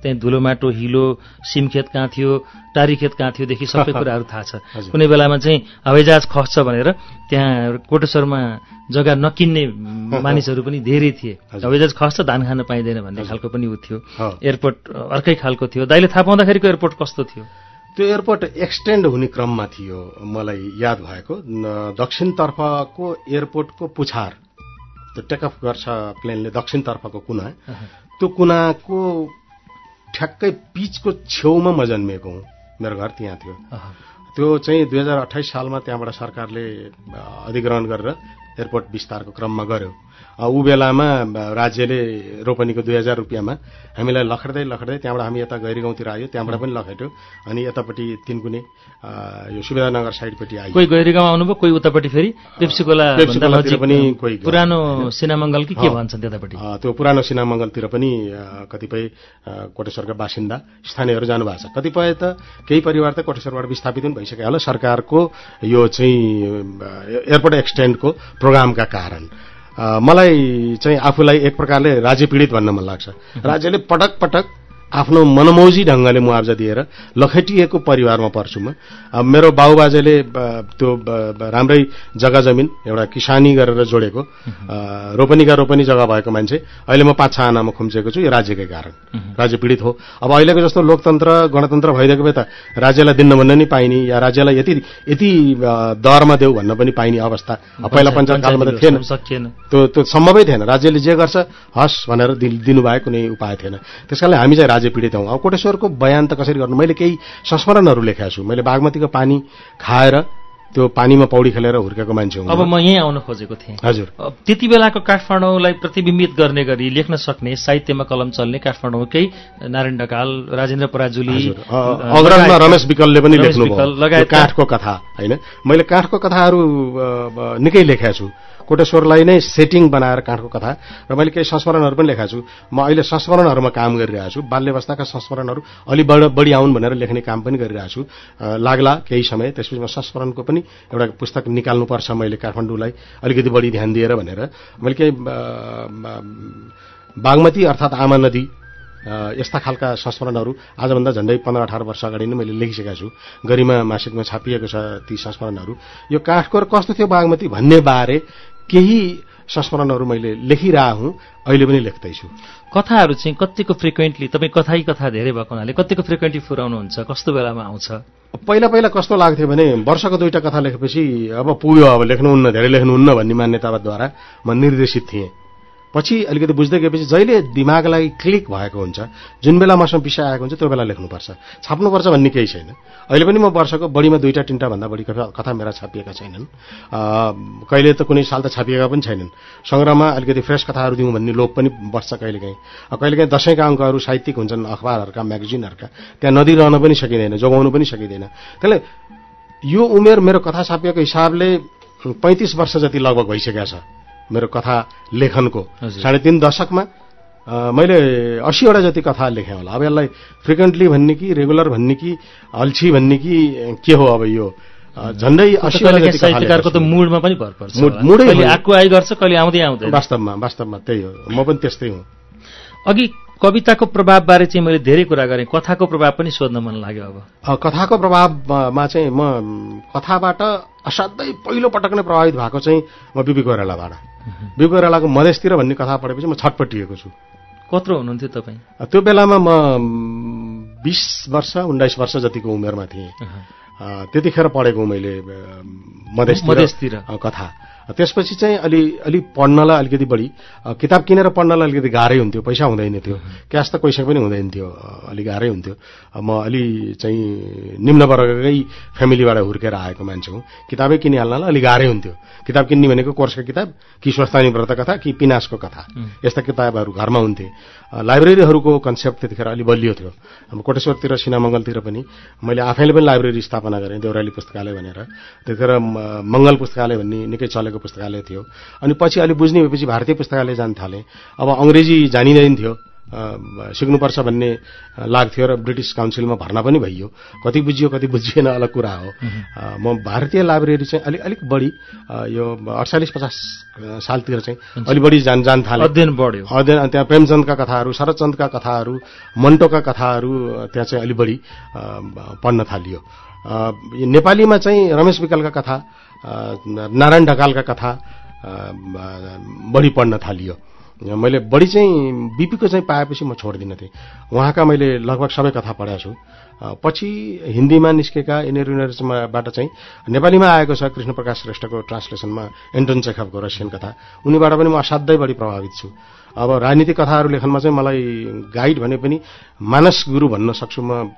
त्यहाँ धुलो माटो हिलो सिमखेत कहाँ थियो टारीखेत कहाँ थियोदेखि सबै कुराहरू थाहा छ। कुनै बेलामा चाहिँ हवाईजहाज खस्छ भनेर त्यहाँ कोटेश्वरमा जग्गा नकिन्ने मानिसहरू पनि धेरै थिए। हवाईजहाज खस्छ धान खान पाइँदैन भन्ने खालको पनि ऊ थियो। एयरपोर्ट अर्कै खालको थियो। दाइले थाहा पाउँदाखेरिको एयरपोर्ट कस्तो थियो? त्यो एयरपोर्ट एक्सटेन्ड हुने क्रममा थियो मलाई याद भएको। दक्षिणतर्फको एयरपोर्टको पुछार। त्यो टेकअफ गर्छ प्लेनले दक्षिणतर्फको कुना। त्यो कुनाको ठ्याक्कै पिचको छेउमा म जन्मिएको हुँ। मेरो घर त्यहाँ थियो। त्यो चाहिँ दुई हजार अठाइस सालमा त्यहाँबाट सरकारले अधिग्रहण गरेर एयरपोर्ट विस्तारको क्रममा गर्यो। ऊ बेलामा राज्यले रोपनीको दुई हजार रुपियाँमा हामीलाई लखड्दै लखड्दै त्यहाँबाट हामी यता गैरी गाउँतिर आयो त्यहाँबाट पनि लखेट्यो। अनि यतापट्टि तिनकुने यो सुविधानगर साइडपट्टि आयो। कोही गैरी गाउँ आउनुभयो कोही उतापट्टि फेरि पनि कोही। पुरानो सिनामङ्गल कि के। भन्छन् त्यतापट्टि? त्यो पुरानो सिनामङ्गलतिर पनि कतिपय कोटेश्वरका बासिन्दा स्थानीयहरू जानुभएको छ। कतिपय त केही परिवार त कोटेश्वरबाट विस्थापित पनि भइसक्यो होला। सरकारको यो चाहिँ एयरपोर्ट एक्सटेन्डको प्रोग्रामका कारण। मलाई चाहिँ आफूलाई एक प्रकारले राज्य पीडित भन्न मन लाग्छ। राज्यले पटक पटक आफ्नो मनमौजी ढङ्गले मुआवजा दिएर लखेटिएको परिवारमा पर्छु म। अब मेरो बाबुबाजेले त्यो राम्रै जग्गा जमिन एउटा किसानी गरेर जोडेको। रोपनीका रोपनी जग्गा भएको मान्छे। अहिले म पाँच छ आनामा खुम्चेको छु यो राज्यकै कारण। राज्य पीडित हो। अब अहिलेको जस्तो लोकतन्त्र गणतन्त्र भइदिएको भए त राज्यलाई दिन्न भन्न नि पाइने या राज्यलाई यति यति दरमा देऊ भन्न पनि पाइने अवस्था पहिला पञ्चायत कालमा त थिएन। सकिएन। त्यो त्यो सम्भवै थिएन। राज्यले जे गर्छ हस् भनेर दि- दिनुभए कुनै उपाय थिएन। त्यस कारणले हामी चाहिँ राज्य पीडित हौँ। अब कोटेश्वरको बयान त कसरी गर्नु? मैले केही संस्मरणहरू लेखेको छु। मैले बागमतीको पानी खाएर त्यो पानीमा पौडी खेलेर हुर्केको मान्छे हुँ। अब म यहीँ आउन खोजेको थिएँ। हजुर। त्यति बेलाको काठमाडौँलाई प्रतिबिम्बित गर्ने गरी लेख्न सक्ने साहित्यमा कलम चल्ने काठमाडौँकै नारायण ढकाल राजेन्द्र पराजुली अग्रजमा रमेश विकलले पनि यो लगायत काठको कथा होइन? मैले काठको कथाहरू निकै लेखेका छु। कोटेश्वरलाई नै सेटिङ बनाएर काठको कथा र मैले केही संस्मरणहरू पनि लेखेको छु। म अहिले संस्मरणहरूमा काम गरिरहेको छु। बाल्यवस्थाका संस्मरणहरू अलि बढ बढी आउन् भनेर लेख्ने काम पनि गरिरहेको छु। लाग्ला केही समय त्यसपछि म संस्मरणको पनि एउटा पुस्तक निकाल्नुपर्छ मैले काठमाडौँलाई अलिकति बढी ध्यान दिएर भनेर। मैले केही बागमती अर्थात् आमा नदी यस्ता खालका संस्मरणहरू आजभन्दा झन्डै पन्ध्र अठार वर्ष अगाडि नै मैले लेखिसकेको छु। गरिमा मासिकमा छापिएको छ ती संस्मरणहरू। यो काठको र कस्तो थियो बागमती भन्ने बारे केही संस्मरणहरू मैले लेखिरहेको हुँ अहिले पनि लेख्दैछु। कथाहरू चाहिँ कतिको फ्रिक्वेन्टली तपाईँ कथाई कथा धेरै भएको हुनाले कतिको फ्रिक्वेन्टली फुराउनुहुन्छ कस्तो बेलामा आउँछ? पहिला पहिला कस्तो लाग्थ्यो भने वर्षको दुईटा कथा लेखेपछि अब पुग्यो अब लेख्नुहुन्न धेरै लेख्नुहुन्न भन्ने मान्यताद्वारा म निर्देशित थिएँ। पछि अलिकति बुझ्दै गएपछि जहिले दिमागलाई क्लिक भएको हुन्छ जुन बेला मसँग विषय आएको हुन्छ त्यो बेला लेख्नुपर्छ। छाप्नुपर्छ भन्ने केही छैन। अहिले पनि म वर्षको बढीमा दुईटा तिनवटा भन्दा बढी कथा मेरा छापिएका छैनन्। कहिले त कुनै साल त छापिएका पनि छैनन्। सङ्ग्रहमा अलिकति फ्रेस कथाहरू दिउँ भन्ने लोभ पनि बस्छ कहिलेकाहीँ। कहिलेकाहीँ दसैँका अङ्कहरू साहित्यिक हुन्छन् अखबारहरूका म्यागजिनहरूका। त्यहाँ नदिइरहन पनि सकिँदैन जोगाउनु पनि सकिँदैन। त्यसले यो उमेर मेरो कथा छापिएको हिसाबले पैँतिस वर्ष जति लगभग भइसकेको छ। मेरो कथा लेखनको। साढे तिन दशकमा मैले असीवटा जति कथा लेखेँ होला। अब यसलाई फ्रिक्वेन्टली भन्ने कि रेगुलर भन्ने कि अल्छी भन्ने कि के हो अब यो? झन्डै साहित्यकारको त। मुडमा पनि भर पर्छ मुड-। आएको आइ गर्छ कहिले आउँदै आउँदैन। वास्तवमा वास्तवमा त्यही हो। म पनि त्यस्तै हुँ। अघि कविताको प्रभावबारे चाहिँ मैले धेरै कुरा गरेँ। कथाको प्रभाव पनि सोध्न मन लाग्यो अब। कथाको प्रभावमा चाहिँ म म, कथाबाट असाध्यै पहिलो पटक नै प्रभावित भएको चाहिँ म बिपी कोइरालाबाट। बिपी कोइरालाको मधेसतिर भन्ने कथा पढेपछि म छटपटिएको छु। कत्रो हुनुहुन्थ्यो तपाईँ? त्यो बेलामा म बिस वर्ष उन्नाइस वर्ष जतिको उमेरमा थिएँ। त्यतिखेर पढेको मैले मधेसतिर कथा। त्यसपछि चाहिँ अलि अलि पढ्नलाई अलिकति बढी किताब किनेर पढ्नलाई अलिकति गाह्रै हुन्थ्यो पैसा हुँदैन थियो। क्यास त पैसा पनि हुँदैन थियो अलि गाह्रै हुन्थ्यो। म अलि चाहिँ निम्न वर्गकै फ्यामिलीबाट हुर्केर आएको मान्छे हुँ। किताबै किनिहाल्नलाई अलि गाह्रै हुन्थ्यो। किताब किन्ने भनेको कोर्सको किताब कि स्वस्थानी व्रत कथा कि पिनासको कथा। यस्ता किताबहरू घरमा हुन्थे। लाइब्रेरीहरूको कन्सेप्ट त्यतिखेर अलि बलियो थियो। अब कोटेश्वरतिर सिनामङ्गलतिर पनि मैले आफैले पनि लाइब्रेरी स्थापना गरेँ देउराली पुस्तकालय भनेर। त्यतिखेर मङ्गल पुस्तकालय भन्ने निकै चलेको पुस्तकालय थियो। अनि पछि अलि बुझ्ने भएपछि भारतीय पुस्तकालय जान थालेँ। अब अङ्ग्रेजी जानिँदैन थियो। सिक्नुपर्छ भन्ने लाग्थ्यो र ब्रिटिस काउन्सिलमा भर्ना पनि भइयो। कति बुझियो कति बुझिएन अलग कुरा हो। म भारतीय लाइब्रेरी चाहिँ अलिक अलिक बढी यो अडचालिस पचास सालतिर चाहिँ अलि बढी जान जान थालेँ। अध्ययन बढ्यो। अध्ययन त्यहाँ प्रेमचन्दका कथाहरू शरदचन्दका कथाहरू मन्टोका कथाहरू त्यहाँ चाहिँ अलि बढी पढ्न थालियो। नेपालीमा चाहिँ रमेश विकलका कथा नारायण ढकालका कथा बढी पढ्न थालियो। मैले बढी चाहिँ बिपीको चाहिँ पाएपछि म छोड्दिनँ थिएँ। उहाँका मैले लगभग सबै कथा पढाएको छु। पछि हिन्दीमा निस्केका यिनीहरू यिनीहरूबाट चाहिँ नेपालीमा आएको छ कृष्ण प्रकाश श्रेष्ठको ट्रान्सलेसनमा एन्टोन चेखवको रसियन कथा। उनीबाट पनि म असाध्यै बढी प्रभावित छु। अब राजनीतिक कथाहरू लेखनमा चाहिँ मलाई गाइड भने पनि मानस गुरु भन्न सक्छु म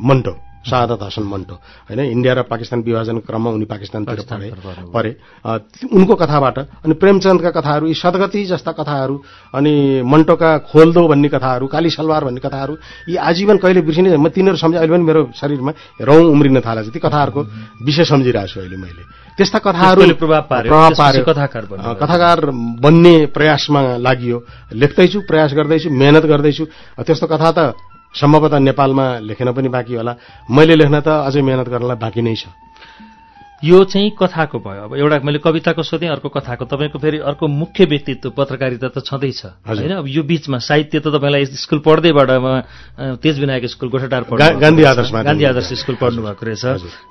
मन्टो। शहादत हसन मन्टो होइन इन्डिया र पाकिस्तान विभाजन क्रममा उनी पाकिस्तानतिर पढे परे। ती- उनको कथाबाट अनि प्रेमचन्दका कथाहरू यी सदगति जस्ता कथाहरू अनि मन्टोका खोल्दो भन्ने कथाहरू काली सलवार भन्ने कथाहरू यी आजीवन कहिले बिर्सिने म तिनीहरू सम्झे अहिले पनि मेरो शरीरमा रौँ उम्रिन थालेछ। ती कथाहरूको विषय सम्झिरहेको छु अहिले मैले। त्यस्ता कथाहरू प्रभाव पार्यो। त्यसपछि पार्यो। कथाकार बन्ने प्रयासमा लागि लेख्दैछु प्रयास गर्दैछु मेहनत गर्दैछु। त्यस्तो कथा त सम्भवतः नेपालमा लेखेन पनि बाँकी होला मैले लेख्न त अझै मेहनत गर्नलाई बाँकी नै छ यो चाहिँ कथाको भयो अब एउटा मैले कविताको सोधेँ अर्को कथाको तपाईँको फेरि अर्को मुख्य व्यक्तित्व पत्रकारिता त छँदैछ। होइन अब यो बीचमा साहित्य त तपाईँलाई स्कुल पढ्दैबाट तेज विनायक स्कुल गोठाटार पढ्नु गान्धी रहेछ। आदर्श माध्यमिक गान्धी आदर्श। स्कुल पढ्नु भएको रहेछ।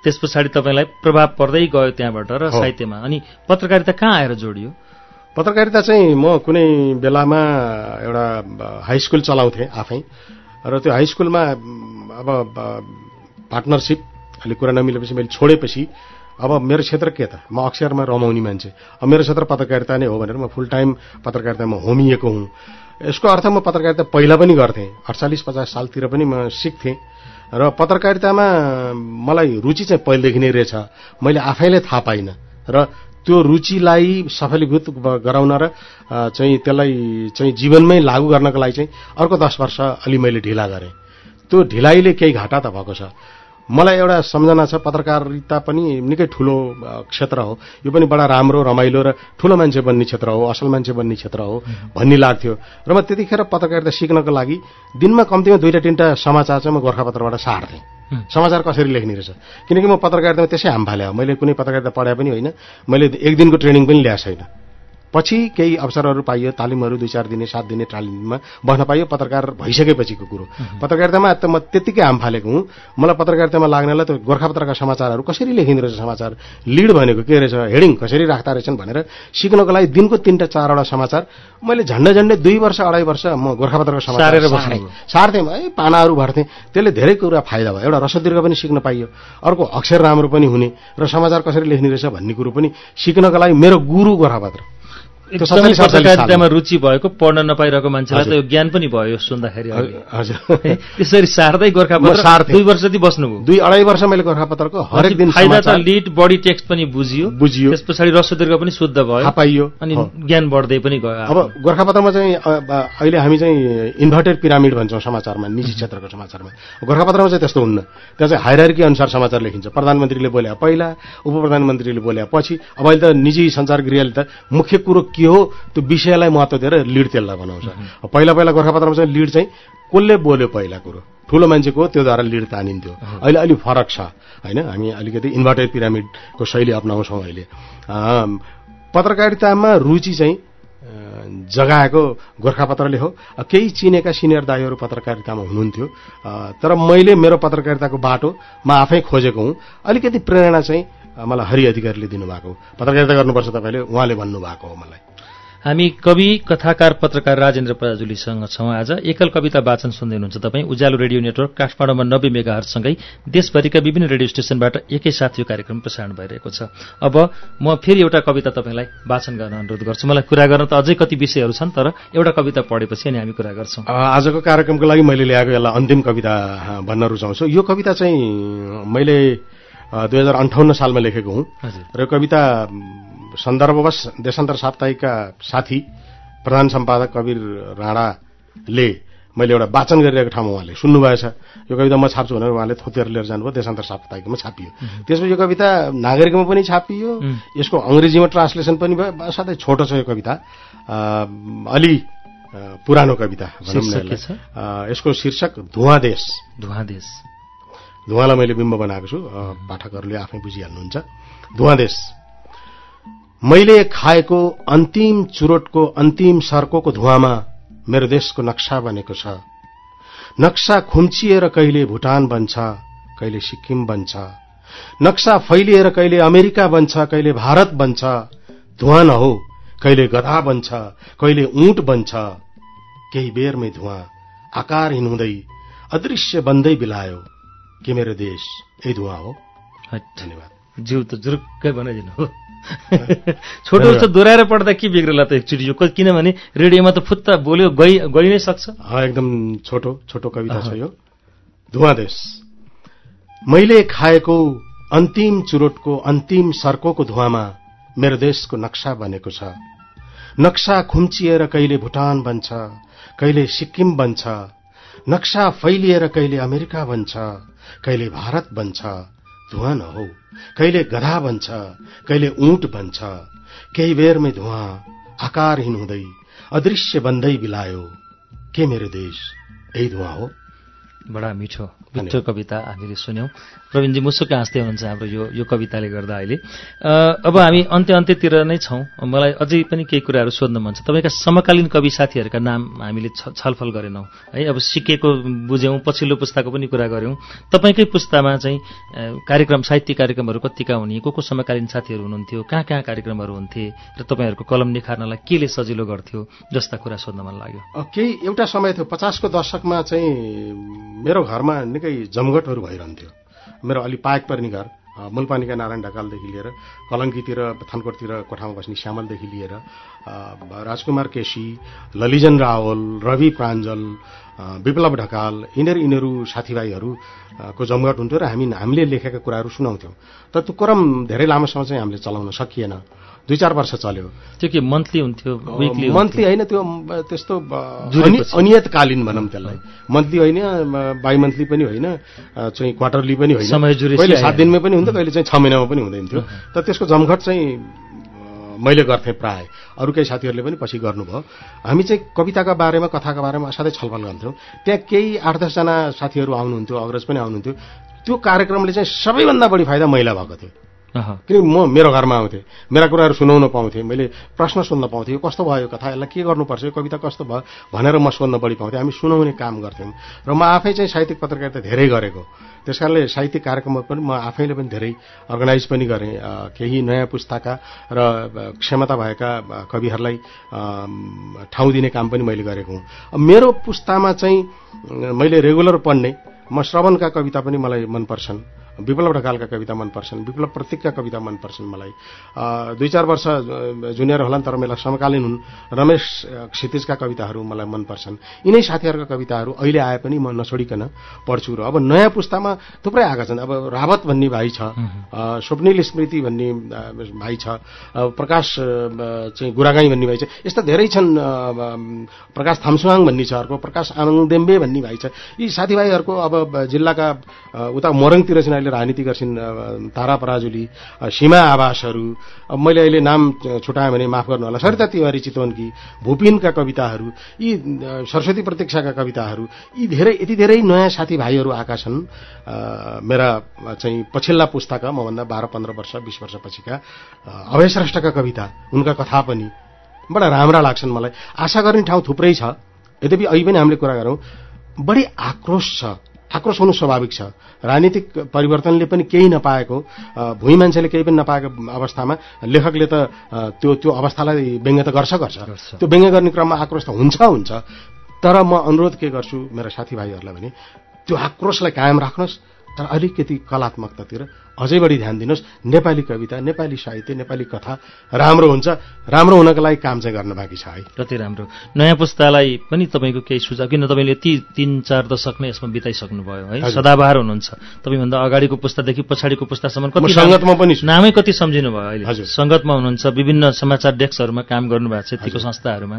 त्यस पछाडि तपाईँलाई प्रभाव पर्दै गयो त्यहाँबाट र। साहित्यमा अनि पत्रकारिता कहाँ आएर जोडियो पत्रकारिता चाहिँ म कुनै बेलामा एउटा हाई स्कुल चलाउँथेँ आफै र त्यो हाई स्कुलमा अब पार्टनरसिप अहिले कुरा नमिलेपछि मैले छोडेपछि अब मेरो क्षेत्र के त? म अक्षरमा रमाउने मान्छे। अब मेरो क्षेत्र पत्रकारिता नै हो भनेर म फुल टाइम पत्रकारितामा होमिएको हुँ। यसको अर्थ म पत्रकारिता पहिला पनि गर्थेँ। अडचालिस पचास सालतिर पनि म सिक्थेँ। र पत्रकारितामा मलाई रुचि चाहिँ पहिलेदेखि नै रहेछ। मैले आफैले थाहा पाइनँ। र त्यो रुचिलाई सफलीभूत गराउन र चाहिँ त्यसलाई चाहिँ जीवनमै लागू गर्नको लागि चाहिँ अर्को दस वर्ष अलि मैले ढिला गरेँ। त्यो ढिलाइले केही घाटा त भएको छ। मलाई एउटा सम्झना छ पत्रकारिता पनि निकै ठुलो क्षेत्र हो। यो पनि बडा राम्रो रमाइलो र ठुलो मान्छे बन्ने क्षेत्र हो असल मान्छे बन्ने क्षेत्र हो भन्ने लाग्थ्यो। र म त्यतिखेर पत्रकारिता सिक्नको लागि दिनमा कम्तीमा दुईवटा तिनवटा समाचार चाहिँ म गोर्खापत्रबाट सार्थेँ समाचार कसरी लेख्ने रहेछ। किनकि म पत्रकारितामा त्यसै हाम फाले मैले कुनै पत्रकारिता पढाए पनि होइन। मैले एक दिनको ट्रेनिङ पनि ल्याएको छैन। पछि केही अवसरहरू पाइयो तालिमहरू दुई चार दिने सात दिने तालिममा बस्न पाइयो पत्रकार भइसकेपछिको कुरो। पत्रकारितामा त म त्यत्तिकै हाम फालेको हुँ। मलाई पत्रकारितामा लाग्नेलाई त गोर्खापत्रका समाचारहरू कसरी लेखिँदो रहेछ समाचार? लिड भनेको के रहेछ? हेडिङ कसरी राख्दा रहेछन् भनेर सिक्नको लागि दिनको तिनवटा चारवटा समाचार मैले झन्डै झन्डै दुई वर्ष अढाई वर्ष म गोर्खापत्रका समाचार। सार्थेँ है पानाहरू भर्थेँ। त्यसले धेरै कुरा फाइदा भयो। एउटा रसदीर्घ पनि सिक्न पाइयो। अर्को अक्षर राम्रो पनि हुने र समाचार कसरी लेख्ने रहेछ भन्ने कुरो पनि सिक्नको लागि मेरो गुरु गोर्खापत्र एकदमै 47 सालमा। पत्रकारितामा रुचि भएको पढ्न नपाइरहेको मान्छेलाई त। यो ज्ञान पनि भयो सुन्दाखेरि। हजुर। त्यसरी सार्दै गोर्खापत्र। दुई वर्ष जति बस्नुभयो दुई अढाई वर्ष मैले गोर्खापत्रको हरेक दिन फाइदा त लिड बडी टेक्स्ट पनि बुझियो। बुझियो। त्यस पछाडि रसदीर्घ पनि शुद्ध भयो। पाइयो अनि। ज्ञान बढ्दै पनि गयो। अब गोर्खापत्रमा चाहिँ अहिले हामी चाहिँ इन्भर्टेड पिरामिड भन्छौँ समाचारमा निजी क्षेत्रको समाचारमा। गोर्खापत्रमा चाहिँ त्यस्तो हुन्न। त्यहाँ चाहिँ हायरार्की अनुसार समाचार लेखिन्छ। प्रधानमन्त्रीले बोले पहिला उप प्रधानमन्त्रीले बोले पछि। अब अहिले त निजी सञ्चार गृहले त मुख्य कुरो के हो त्यो विषयलाई महत्त्व दिएर लिड त्यसलाई बनाउँछ। पहिला पहिला गोर्खापत्रमा चाहिँ लिड चाहिँ कसले बोल्यो पहिला कुरो? ठुलो मान्छेको हो त्योद्वारा लिड तानिन्थ्यो। अहिले अलिक फरक छ होइन? हामी अलिकति इन्भर्टेड पिरामिडको शैली अप्नाउँछौँ अहिले। पत्रकारितामा रुचि चाहिँ जगाएको गोर्खापत्रले हो। केही चिनेका सिनियर दाईहरू पत्रकारितामा हुनुहुन्थ्यो। तर मैले मेरो पत्रकारिताको बाटो म आफै खोजेको हुँ। अलिकति प्रेरणा चाहिँ मलाई हरि अधिकारीले दिनुभएको पत्रकारिता गर्नुपर्छ तपाईँले उहाँले भन्नुभएको हो मलाई। हामी कवि कथाकार पत्रकार राजेन्द्र पराजुलीसँग छौँ आज। एकल कविता वाचन सुन्दै हुनुहुन्छ तपाईँ। उज्यालो रेडियो नेटवर्क काठमाडौँमा नब्बे मेगाहरूसँगै देशभरिका विभिन्न रेडियो स्टेशनबाट एकैसाथ यो कार्यक्रम प्रसारण भइरहेको छ। अब म फेरि एउटा कविता तपाईँलाई वाचन गर्न अनुरोध गर्छु। मलाई कुरा गर्न त अझै कति विषयहरू छन् तर एउटा कविता पढेपछि अनि हामी कुरा गर्छौँ। आजको कार्यक्रमको लागि मैले ल्याएको यसलाई अन्तिम कविता भन्न रुचाउँछु। यो कविता चाहिँ मैले दुई हजार अन्ठाउन्न सालमा लेखेको हुँ। र यो कविता सन्दर्भवश देशान्तर साप्ताहिकका साथी प्रधान सम्पादक कवीर राणाले मैले एउटा वाचन गरिरहेको ठाउँमा उहाँले सुन्नुभएछ। यो कविता म छाप्छु भनेर उहाँले थोतेर लिएर जानुभयो देशान्तर साप्ताहिकमा छापियो। त्यसपछि यो कविता नागरिकमा पनि छापियो. यसको अङ्ग्रेजीमा ट्रान्सलेसन पनि भयो साथै छोटो छ यो कविता। अलि पुरानो कविता भनौँ न यसको शीर्षक धुवा देश धुवा देश धुवालाई मैले बिम्ब बनाएको छु। पाठकहरूले आफै बुझिहाल्नुहुन्छ। धुवा देश। मैले खाएको अन्तिम चुरोटको अन्तिम सर्कोको धुवामा मेरो देशको नक्सा बनेको छ। नक्सा खुम्चिएर कहिले भुटान बन्छ कहिले सिक्किम बन्छ। नक्सा फैलिएर कहिले अमेरिका बन्छ कहिले भारत बन्छ। धुवा नहो कहिले गधा बन्छ कहिले ऊँट बन्छ। केही बेरमै धुवा आकारहीन हुँदै अदृश्य बन्दै बिलायो। के मेरो देश यही धुवा हो। धन्यवाद जिउ त जुरुक्कै बनाइदिनु हो छोटो छ दोहोऱ्याएर पढ्दा के बिग्रेला त एकचोटि यो किनभने रेडियोमा त फुत्ता बोल्यो गइ गइ नै सक्छ एकदम छोटो छोटो कविता छ यो धुवा देश मैले खाएको अन्तिम चुरोटको अन्तिम सर्कोको धुवामा मेरो देशको नक्सा बनेको छ नक्सा खुम्चिएर कहिले भुटान बन्छ कहिले सिक्किम बन्छ नक्सा फैलिएर कहिले अमेरिका बन्छ कहिले भारत बन्छ धुवा नहो। कहिले गधा बन्छ कहिले ऊँट बन्छ। केही बेरमै धुवा आकारहीन हुँदै अदृश्य बन्दै बिलायो। के मेरो देश यही धुवा हो? बडा मिठो मिठो कविता हामीले सुन्यौं। प्रवीणजी मुसुक हाँस्दै हुनुहुन्छ हाम्रो यो यो कविताले गर्दा अहिले। अब हामी अन्त्य अन्त्यतिर नै छौँ। मलाई अझै पनि केही कुराहरू सोध्न मन छ। तपाईँका समकालीन कवि साथीहरूका नाम हामीले छलफल गरेनौँ। है अब सिकेको बुझ्यौँ पछिल्लो पुस्ताको पनि कुरा गऱ्यौँ। तपाईँकै पुस्तामा चाहिँ कार्यक्रम साहित्य कार्यक्रमहरू कतिका हुने? को को समकालीन साथीहरू हुनुहुन्थ्यो? कहाँ कहाँ कार्यक्रमहरू हुन्थे? र तपाईँहरूको कलम निखार्नलाई केले सजिलो गर्थ्यो? जस्ता कुरा सोध्न मन लाग्यो। केही एउटा समय थियो पचासको दशकमा चाहिँ मेरो घरमा निकै जमघटहरू भइरहन्थ्यो। मेरो अलि पाएक पर्ने घर मुलपानीका नारायण ढकालदेखि लिएर कलङ्कीतिर थानकोटतिर कोठामा बस्ने श्यामलदेखि लिएर राजकुमार केसी ललिजन रावल रवि प्राञ्जल विप्लव ढकाल यिनीहरू यिनीहरू साथीभाइहरूको जमघट हुन्थ्यो र हामी हामीले लेखेका कुराहरू सुनाउँथ्यौँ। तर त्यो क्रम धेरै लामोसम्म चाहिँ हामीले चलाउन सकिएन। दुई चार वर्ष चल्यो। त्यो के मन्थली हुन्थ्यो मन्थली होइन त्यो त्यस्तो अनियतकालीन भनौँ त्यसलाई। मन्थली होइन बाई मन्थली पनि होइन चाहिँ क्वार्टरली पनि होइन। कहिले सात दिनमै पनि हुन्थ्यो कहिले चाहिँ छ महिनामा पनि हुँदैन थियो। तर त्यसको जमघट चाहिँ मैले गर्थेँ प्राय। अरू केही साथीहरूले पनि पछि गर्नुभयो। हामी चाहिँ कविताका बारेमा कथाका बारेमा असाध्यै छलफल गर्थ्यौँ। त्यहाँ केही आठ दसजना साथीहरू आउनुहुन्थ्यो अग्रज पनि आउनुहुन्थ्यो। त्यो कार्यक्रमले चाहिँ सबैभन्दा बढी फाइदा महिला भएको थियो। किन म मेरो घरमा आउँथेँ मेरा कुराहरू सुनाउन पाउँथेँ मैले प्रश्न सुन्न पाउँथेँ कस्तो भयो कथा यसलाई के गर्नुपर्छ यो कविता कस्तो भयो भनेर म सोध्न बढी पाउँथेँ। हामी सुनाउने काम गर्थ्यौँ। र म आफै चाहिँ साहित्यिक पत्रकारिता धेरै गरेको। त्यस कारणले साहित्यिक कार्यक्रमहरू पनि म आफैले पनि धेरै अर्गनाइज पनि गरेँ। केही नयाँ पुस्ताका र क्षमता भएका कविहरूलाई ठाउँ दिने काम पनि मैले गरेको हुँ। मेरो पुस्तामा चाहिँ मैले रेगुलर पढ्ने म श्रवणका कविता पनि मलाई मनपर्छन्। विप्लव ढकालका कविता मनपर्छन्। विप्लव प्रतीकका कविता मनपर्छन् मलाई। दुई चार वर्ष जुनियर होलान् तर मलाई समकालीन हुन्। रमेश क्षितिजका कविताहरू मलाई मनपर्छन्। यिनै साथीहरूका कविताहरू अहिले आए पनि म नछोडिकन पढ्छु र अब नयाँ पुस्तामा थुप्रै आएका छन्। अब रावत भन्ने भाइ छ स्वप्निल स्मृति भन्ने भाइ छ प्रकाश चाहिँ गुरागाई भन्ने भाइ छ। यस्ता धेरै छन् प्रकाश थामसुवाङ भन्ने छ अर्को प्रकाश आमङदेम्बे भन्ने भाइ छ। यी साथीभाइहरूको अब जिल्लाका उता मोरङतिर चाहिँ अहिले राजनीति गर्छिन् तारा पराजुली सीमा आवासहरू। अब मैले अहिले नाम छुटाएँ भने माफ गर्नु होला। सरिता तिवारी चितवनकी भूपिनका कविताहरू यी सरस्वती प्रतीक्षाका कविताहरू यी धेरै यति धेरै नयाँ साथीभाइहरू आएका छन्। मेरा चाहिँ पछिल्ला पुस्ताका मभन्दा बाह्र पन्ध्र वर्ष बिस वर्ष पछिका अभय श्रेष्ठका कविता उनका कथा पनि बडा राम्रा लाग्छन् मलाई। आशा गर्ने ठाउँ थुप्रै छ। यद्यपि अहिले पनि हामीले कुरा गरौँ बढी आक्रोश छ। आक्रोश हुनु स्वाभाविक छ। राजनीतिक परिवर्तनले पनि केही नपाएको भुइँ मान्छेले केही पनि नपाएको अवस्थामा लेखकले त त्यो त्यो अवस्थालाई व्यङ्ग त गर्छ गर्छ। त्यो व्यङ्ग गर्ने क्रममा आक्रोश त हुन्छ हुन्छ। तर म अनुरोध के गर्छु मेरा साथीभाइहरूलाई भने त्यो आक्रोशलाई कायम राख्नुहोस्। तर अलिकति कलात्मकतातिर अझै बढी ध्यान दिनुहोस्। नेपाली कविता नेपाली साहित्य नेपाली कथा राम्रो हुन्छ। राम्रो हुनको लागि काम चाहिँ गर्न बाँकी छ है। कति राम्रो। नयाँ पुस्तालाई पनि तपाईँको केही सुझाव किन तपाईँले ती तिन चार दशक नै यसमा बिताइसक्नुभयो है? सदाबहार हुनुहुन्छ। तपाईँभन्दा अगाडिको पुस्तादेखि पछाडिको पुस्तासम्म कति सङ्गतमा पनि नामै कति सम्झिनु भयो अहिले सङ्गतमा हुनुहुन्छ। विभिन्न समाचार डेस्कहरूमा काम गर्नुभएको छ यतिको संस्थाहरूमा।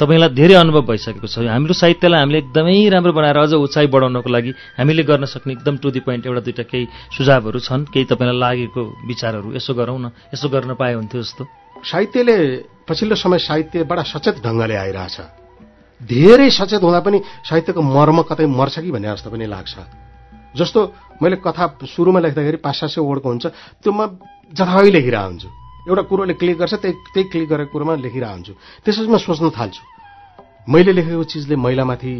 तपाईँलाई धेरै अनुभव भइसकेको छ। हाम्रो साहित्यलाई हामीले एकदमै राम्रो बनाएर अझ उचाइ बढाउनको लागि हामीले गर्न सक्ने एकदम टु दि पोइन्ट एउटा दुइटा केही सुझावहरू छन्। केही तपाईँलाई लागेको विचारहरू? यसो गरौँ न। यसो गर्न पाए हुन्थ्यो जस्तो। साहित्यले पछिल्लो समय साहित्य बडा सचेत ढङ्गले आइरहेछ। धेरै सचेत हुँदा पनि साहित्यको मर्म कतै मर्छ कि भन्ने जस्तो पनि लाग्छ। जस्तो मैले कथा सुरुमा लेख्दाखेरि पाँच सात सय वर्डको हुन्छ त्यो म जथाभावी लेखिरहेको हुन्छु। एउटा कुरोले क्लिक गर्छ त्यही त्यही क्लिक गरेको कुरोमा लेखिरहेको हुन्छु। त्यसपछि म सोच्न थाल्छु। मैले लेखेको चिजले महिलामाथि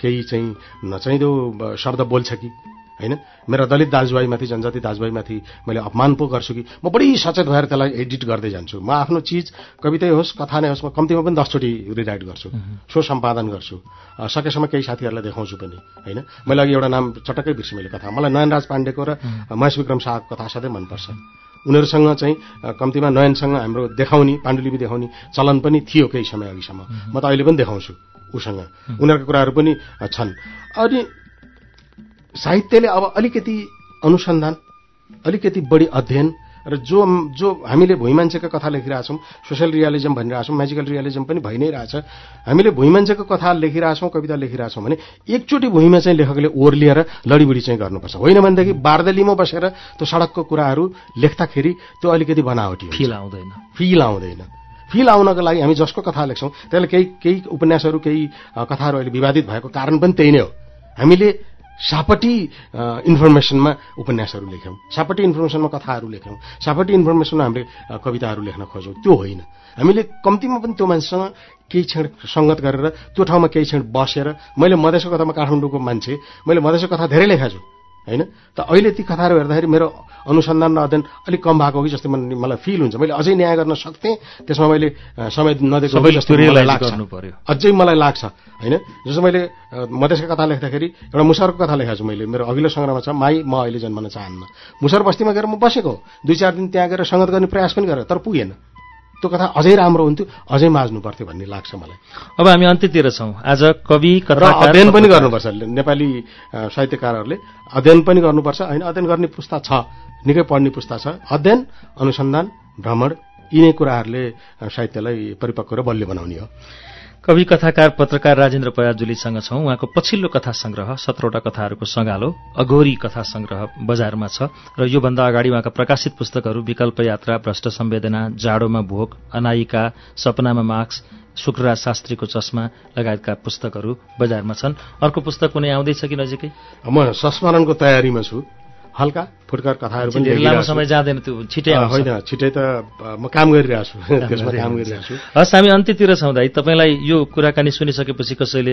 केही चाहिँ नचाहिँदो शब्द बोल्छ कि? होइन? मेरा दलित दाजुभाइमाथि जनजाति दाजुभाइमाथि मैले अपमान पो गर्छु कि? म बढी सचेत भएर त्यसलाई एडिट गर्दै जान्छु। म आफ्नो चिज कवितै होस् कथा नै होस् म कम्तीमा पनि दसचोटि रिराइट गर्छु सो सम्पादन गर्छु। सकेसम्म केही साथीहरूलाई देखाउँछु पनि होइन? मैले अघि एउटा नाम चटक्कै बिर्सेँ मैले कथा। मलाई नयनराज पाण्डेको र महेश विक्रम शाहको कथा सधैँ मनपर्छ। उनीहरूसँग चाहिँ कम्तीमा नयनसँग हाम्रो देखाउने पाण्डुलिपि देखाउने चलन पनि थियो केही समय अघिसम्म। म त अहिले पनि देखाउँछु उसँग। उनीहरूको कुराहरू पनि छन्। अनि साहित्यले अब अलिकति अनुसन्धान अलिकति बढी अध्ययन र जो जो हामीले भुइँ मान्छेको कथा लेखिरहेछौँ सोसियल रियालिजम भनिरहेछौँ म्याजिकल रियालिजम पनि भइ नै रहेछ। हामीले भुइँ मान्छेको कथा लेखिरहेछौँ कविता लेखिरहेछौँ भने एकचोटि भुइँमा चाहिँ लेखकले ओर्लिएर लडीबुडी चाहिँ गर्नुपर्छ। होइन भनेदेखि बारदलीमा बसेर त्यो सडकको कुराहरू लेख्दाखेरि त्यो अलिकति बनावटी फिल आउँदैन। फिल आउँदैन। फिल आउनको लागि हामी जसको कथा लेख्छौँ त्यसले केही केही उपन्यासहरू केही कथाहरू अहिले विवादित भएको कारण पनि त्यही नै हो। हामीले सापटी इन्फर्मेसनमा उपन्यासहरू लेख्यौँ। सापटी इन्फर्मेसनमा कथाहरू लेख्यौँ। सापटी इन्फर्मेसनमा हामीले कविताहरू लेख्न खोज्यौँ। त्यो होइन। हामीले कम्तीमा पनि त्यो मान्छेसँग केही क्षण सङ्गत गरेर त्यो ठाउँमा केही क्षण बसेर मैले मधेसको कथामा काठमाडौँको मान्छे मैले मधेसको कथा धेरै लेखाएको छु। होइन? त अहिले ती कथाहरू हेर्दाखेरि मेरो अनुसन्धान र अध्ययन अलिक कम भएको हो कि जस्तै मलाई फिल हुन्छ। मैले अझै न्याय गर्न सक्थेँ। त्यसमा मैले समय नदिएको। अझै मलाई लाग्छ होइन? जस्तो मैले मधेसका कथा लेख्दाखेरि एउटा मुसरको कथा लेखाएको छु मैले। मेरो अघिल्लो सङ्ग्रहमा छ माई म अहिले जन्मन चाहन्न। मुसर बस्तीमा गएर म बसेको। दुई चार दिन त्यहाँ गएर सङ्गत गर्ने प्रयास पनि गरेँ तर पुगेन। त्यो कथा अझै राम्रो हुन्थ्यो अझै माझ्नु पर्थ्यो भन्ने लाग्छ मलाई। अब हामी अन्त्यतिर छौँ। आज कवि कथाकार अध्ययन पनि गर्नुपर्छ। नेपाली साहित्यकारहरूले अध्ययन पनि गर्नुपर्छ। होइन अध्ययन गर्ने पुस्ता छ। निकै पढ्ने पुस्ता छ। अध्ययन अनुसन्धान भ्रमण यिनै कुराहरूले साहित्यलाई परिपक्व र बलियो बनाउने हो। कवि कथाकार पत्रकार राजेन्द्र पयाजुलीसँग छौँ। उहाँको पछिल्लो कथा संग्रह सत्रवटा कथाहरूको सङ्गालो अघोरी कथा संग्रह बजारमा छ र योभन्दा अगाडि उहाँका प्रकाशित पुस्तकहरू विकल्प यात्रा भ्रष्ट संवेदना जाडोमा भोग अनायिका सपनामा मार्क्स शुक्रराज शास्त्रीको चस्मा लगायतका पुस्तकहरू बजारमा छन्। अर्को पुस्तक कुनै आउँदैछ कि नजिकै? म संस्मरणको तयारीमा छु। हल्का फुटकर कथाहरू पनि लामो। समय जाँदैन त्यो छिटै होइन छिटै त म काम गरिरहेको छु त्यसमा काम गरिरहेको छु। हस् हामी अन्त्यतिर छौँ दाइ। तपाईँलाई यो कुराकानी सुनिसकेपछि कसैले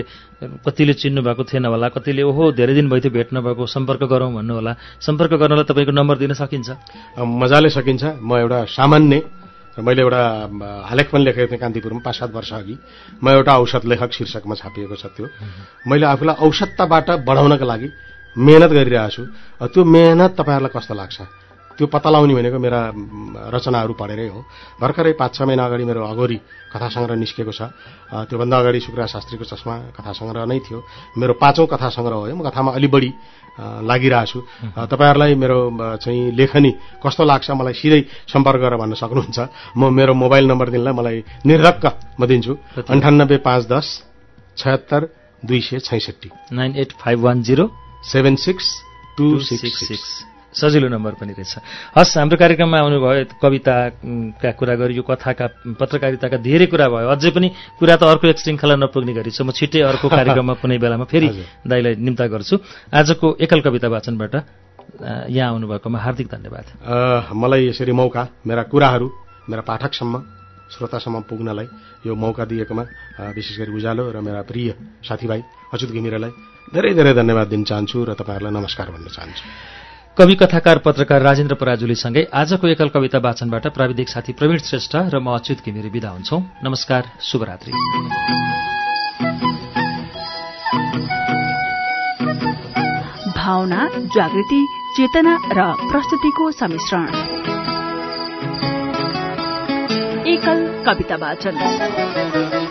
कतिले चिन्नु भएको थिएन होला कतिले ओहो धेरै दिन भइथ्यो भेट्न भएको सम्पर्क गरौँ भन्नु होला। सम्पर्क गर्नलाई तपाईँको नम्बर दिन सकिन्छ? मजाले सकिन्छ। म एउटा सामान्य र मैले एउटा अ, आलेख पनि लेखेको थिएँ कान्तिपुरमा पाँच सात वर्ष अघि। म एउटा औषध लेखक शीर्षकमा छापिएको छ त्यो। मैले आफूलाई औषधताबाट बढाउनका लागि मेहनत गरिरहेको छु। त्यो मेहनत तपाईँहरूलाई कस्तो लाग्छ? त्यो पत्ता लगाउने भनेको मेरा रचनाहरू पढेरै हो। भर्खरै पाँच छ महिना अगाडि मेरो अघोरी कथा सङ्ग्रह निस्केको छ। त्योभन्दा अगाडि शुक्रा शास्त्रीको चस्मा कथा सङ्ग्रह नै थियो। मेरो पाँचौँ कथा सङ्ग्रह हो। म कथामा अलि बढी लागिरहेको छु। तपाईँहरूलाई मेरो चाहिँ लेखनी कस्तो लाग्छ मलाई सिधै सम्पर्क गरेर भन्न सक्नुहुन्छ। म मेरो मोबाइल नम्बर दिनलाई मलाई निर्धक्क म दिन्छु। अन्ठानब्बे पाँच दस छयत्तर दुई सय छैसठी nine eight five one zero. Seven six two six six. सजिलो नम्बर पनि रहेछ। हस् हाम्रो कार्यक्रममा आउनुभयो कविताका कुरा गऱ्यो यो कथाका पत्रकारिताका धेरै कुरा भयो। अझै पनि कुरा त अर्को एक श्रृङ्खला नपुग्ने गरी छ। म छिट्टै अर्को कार्यक्रममा कुनै बेलामा फेरि। दाईलाई निम्ता गर्छु। आजको एकल कविता वाचनबाट यहाँ आउनुभएकोमा हार्दिक धन्यवाद। मलाई यसरी मौका मेरा कुराहरू मेरा पाठकसम्म श्रोतासम्म पुग्नलाई यो मौका दिएकोमा विशेष गरी उज्यालो र मेरा प्रिय साथीभाइ अच्युत घिमिरेलाई धेरै धेरै धन्यवाद दिन चाहन्छु र तपाईँहरूलाई नमस्कार भन्न चाहन्छु। कवि कथाकार पत्रकार राजेन्द्र पराजुलीसँगै आजको एकल कविता वाचनबाट प्राविधिक साथी प्रवीण श्रेष्ठ र म अच्युत घिमिरे विदा हुन्छौ। नमस्कार शुभरात्रि। भावना जागृति चेतना र प्रस्तुतिको सम्मिश्रण। एकल कविता वाचन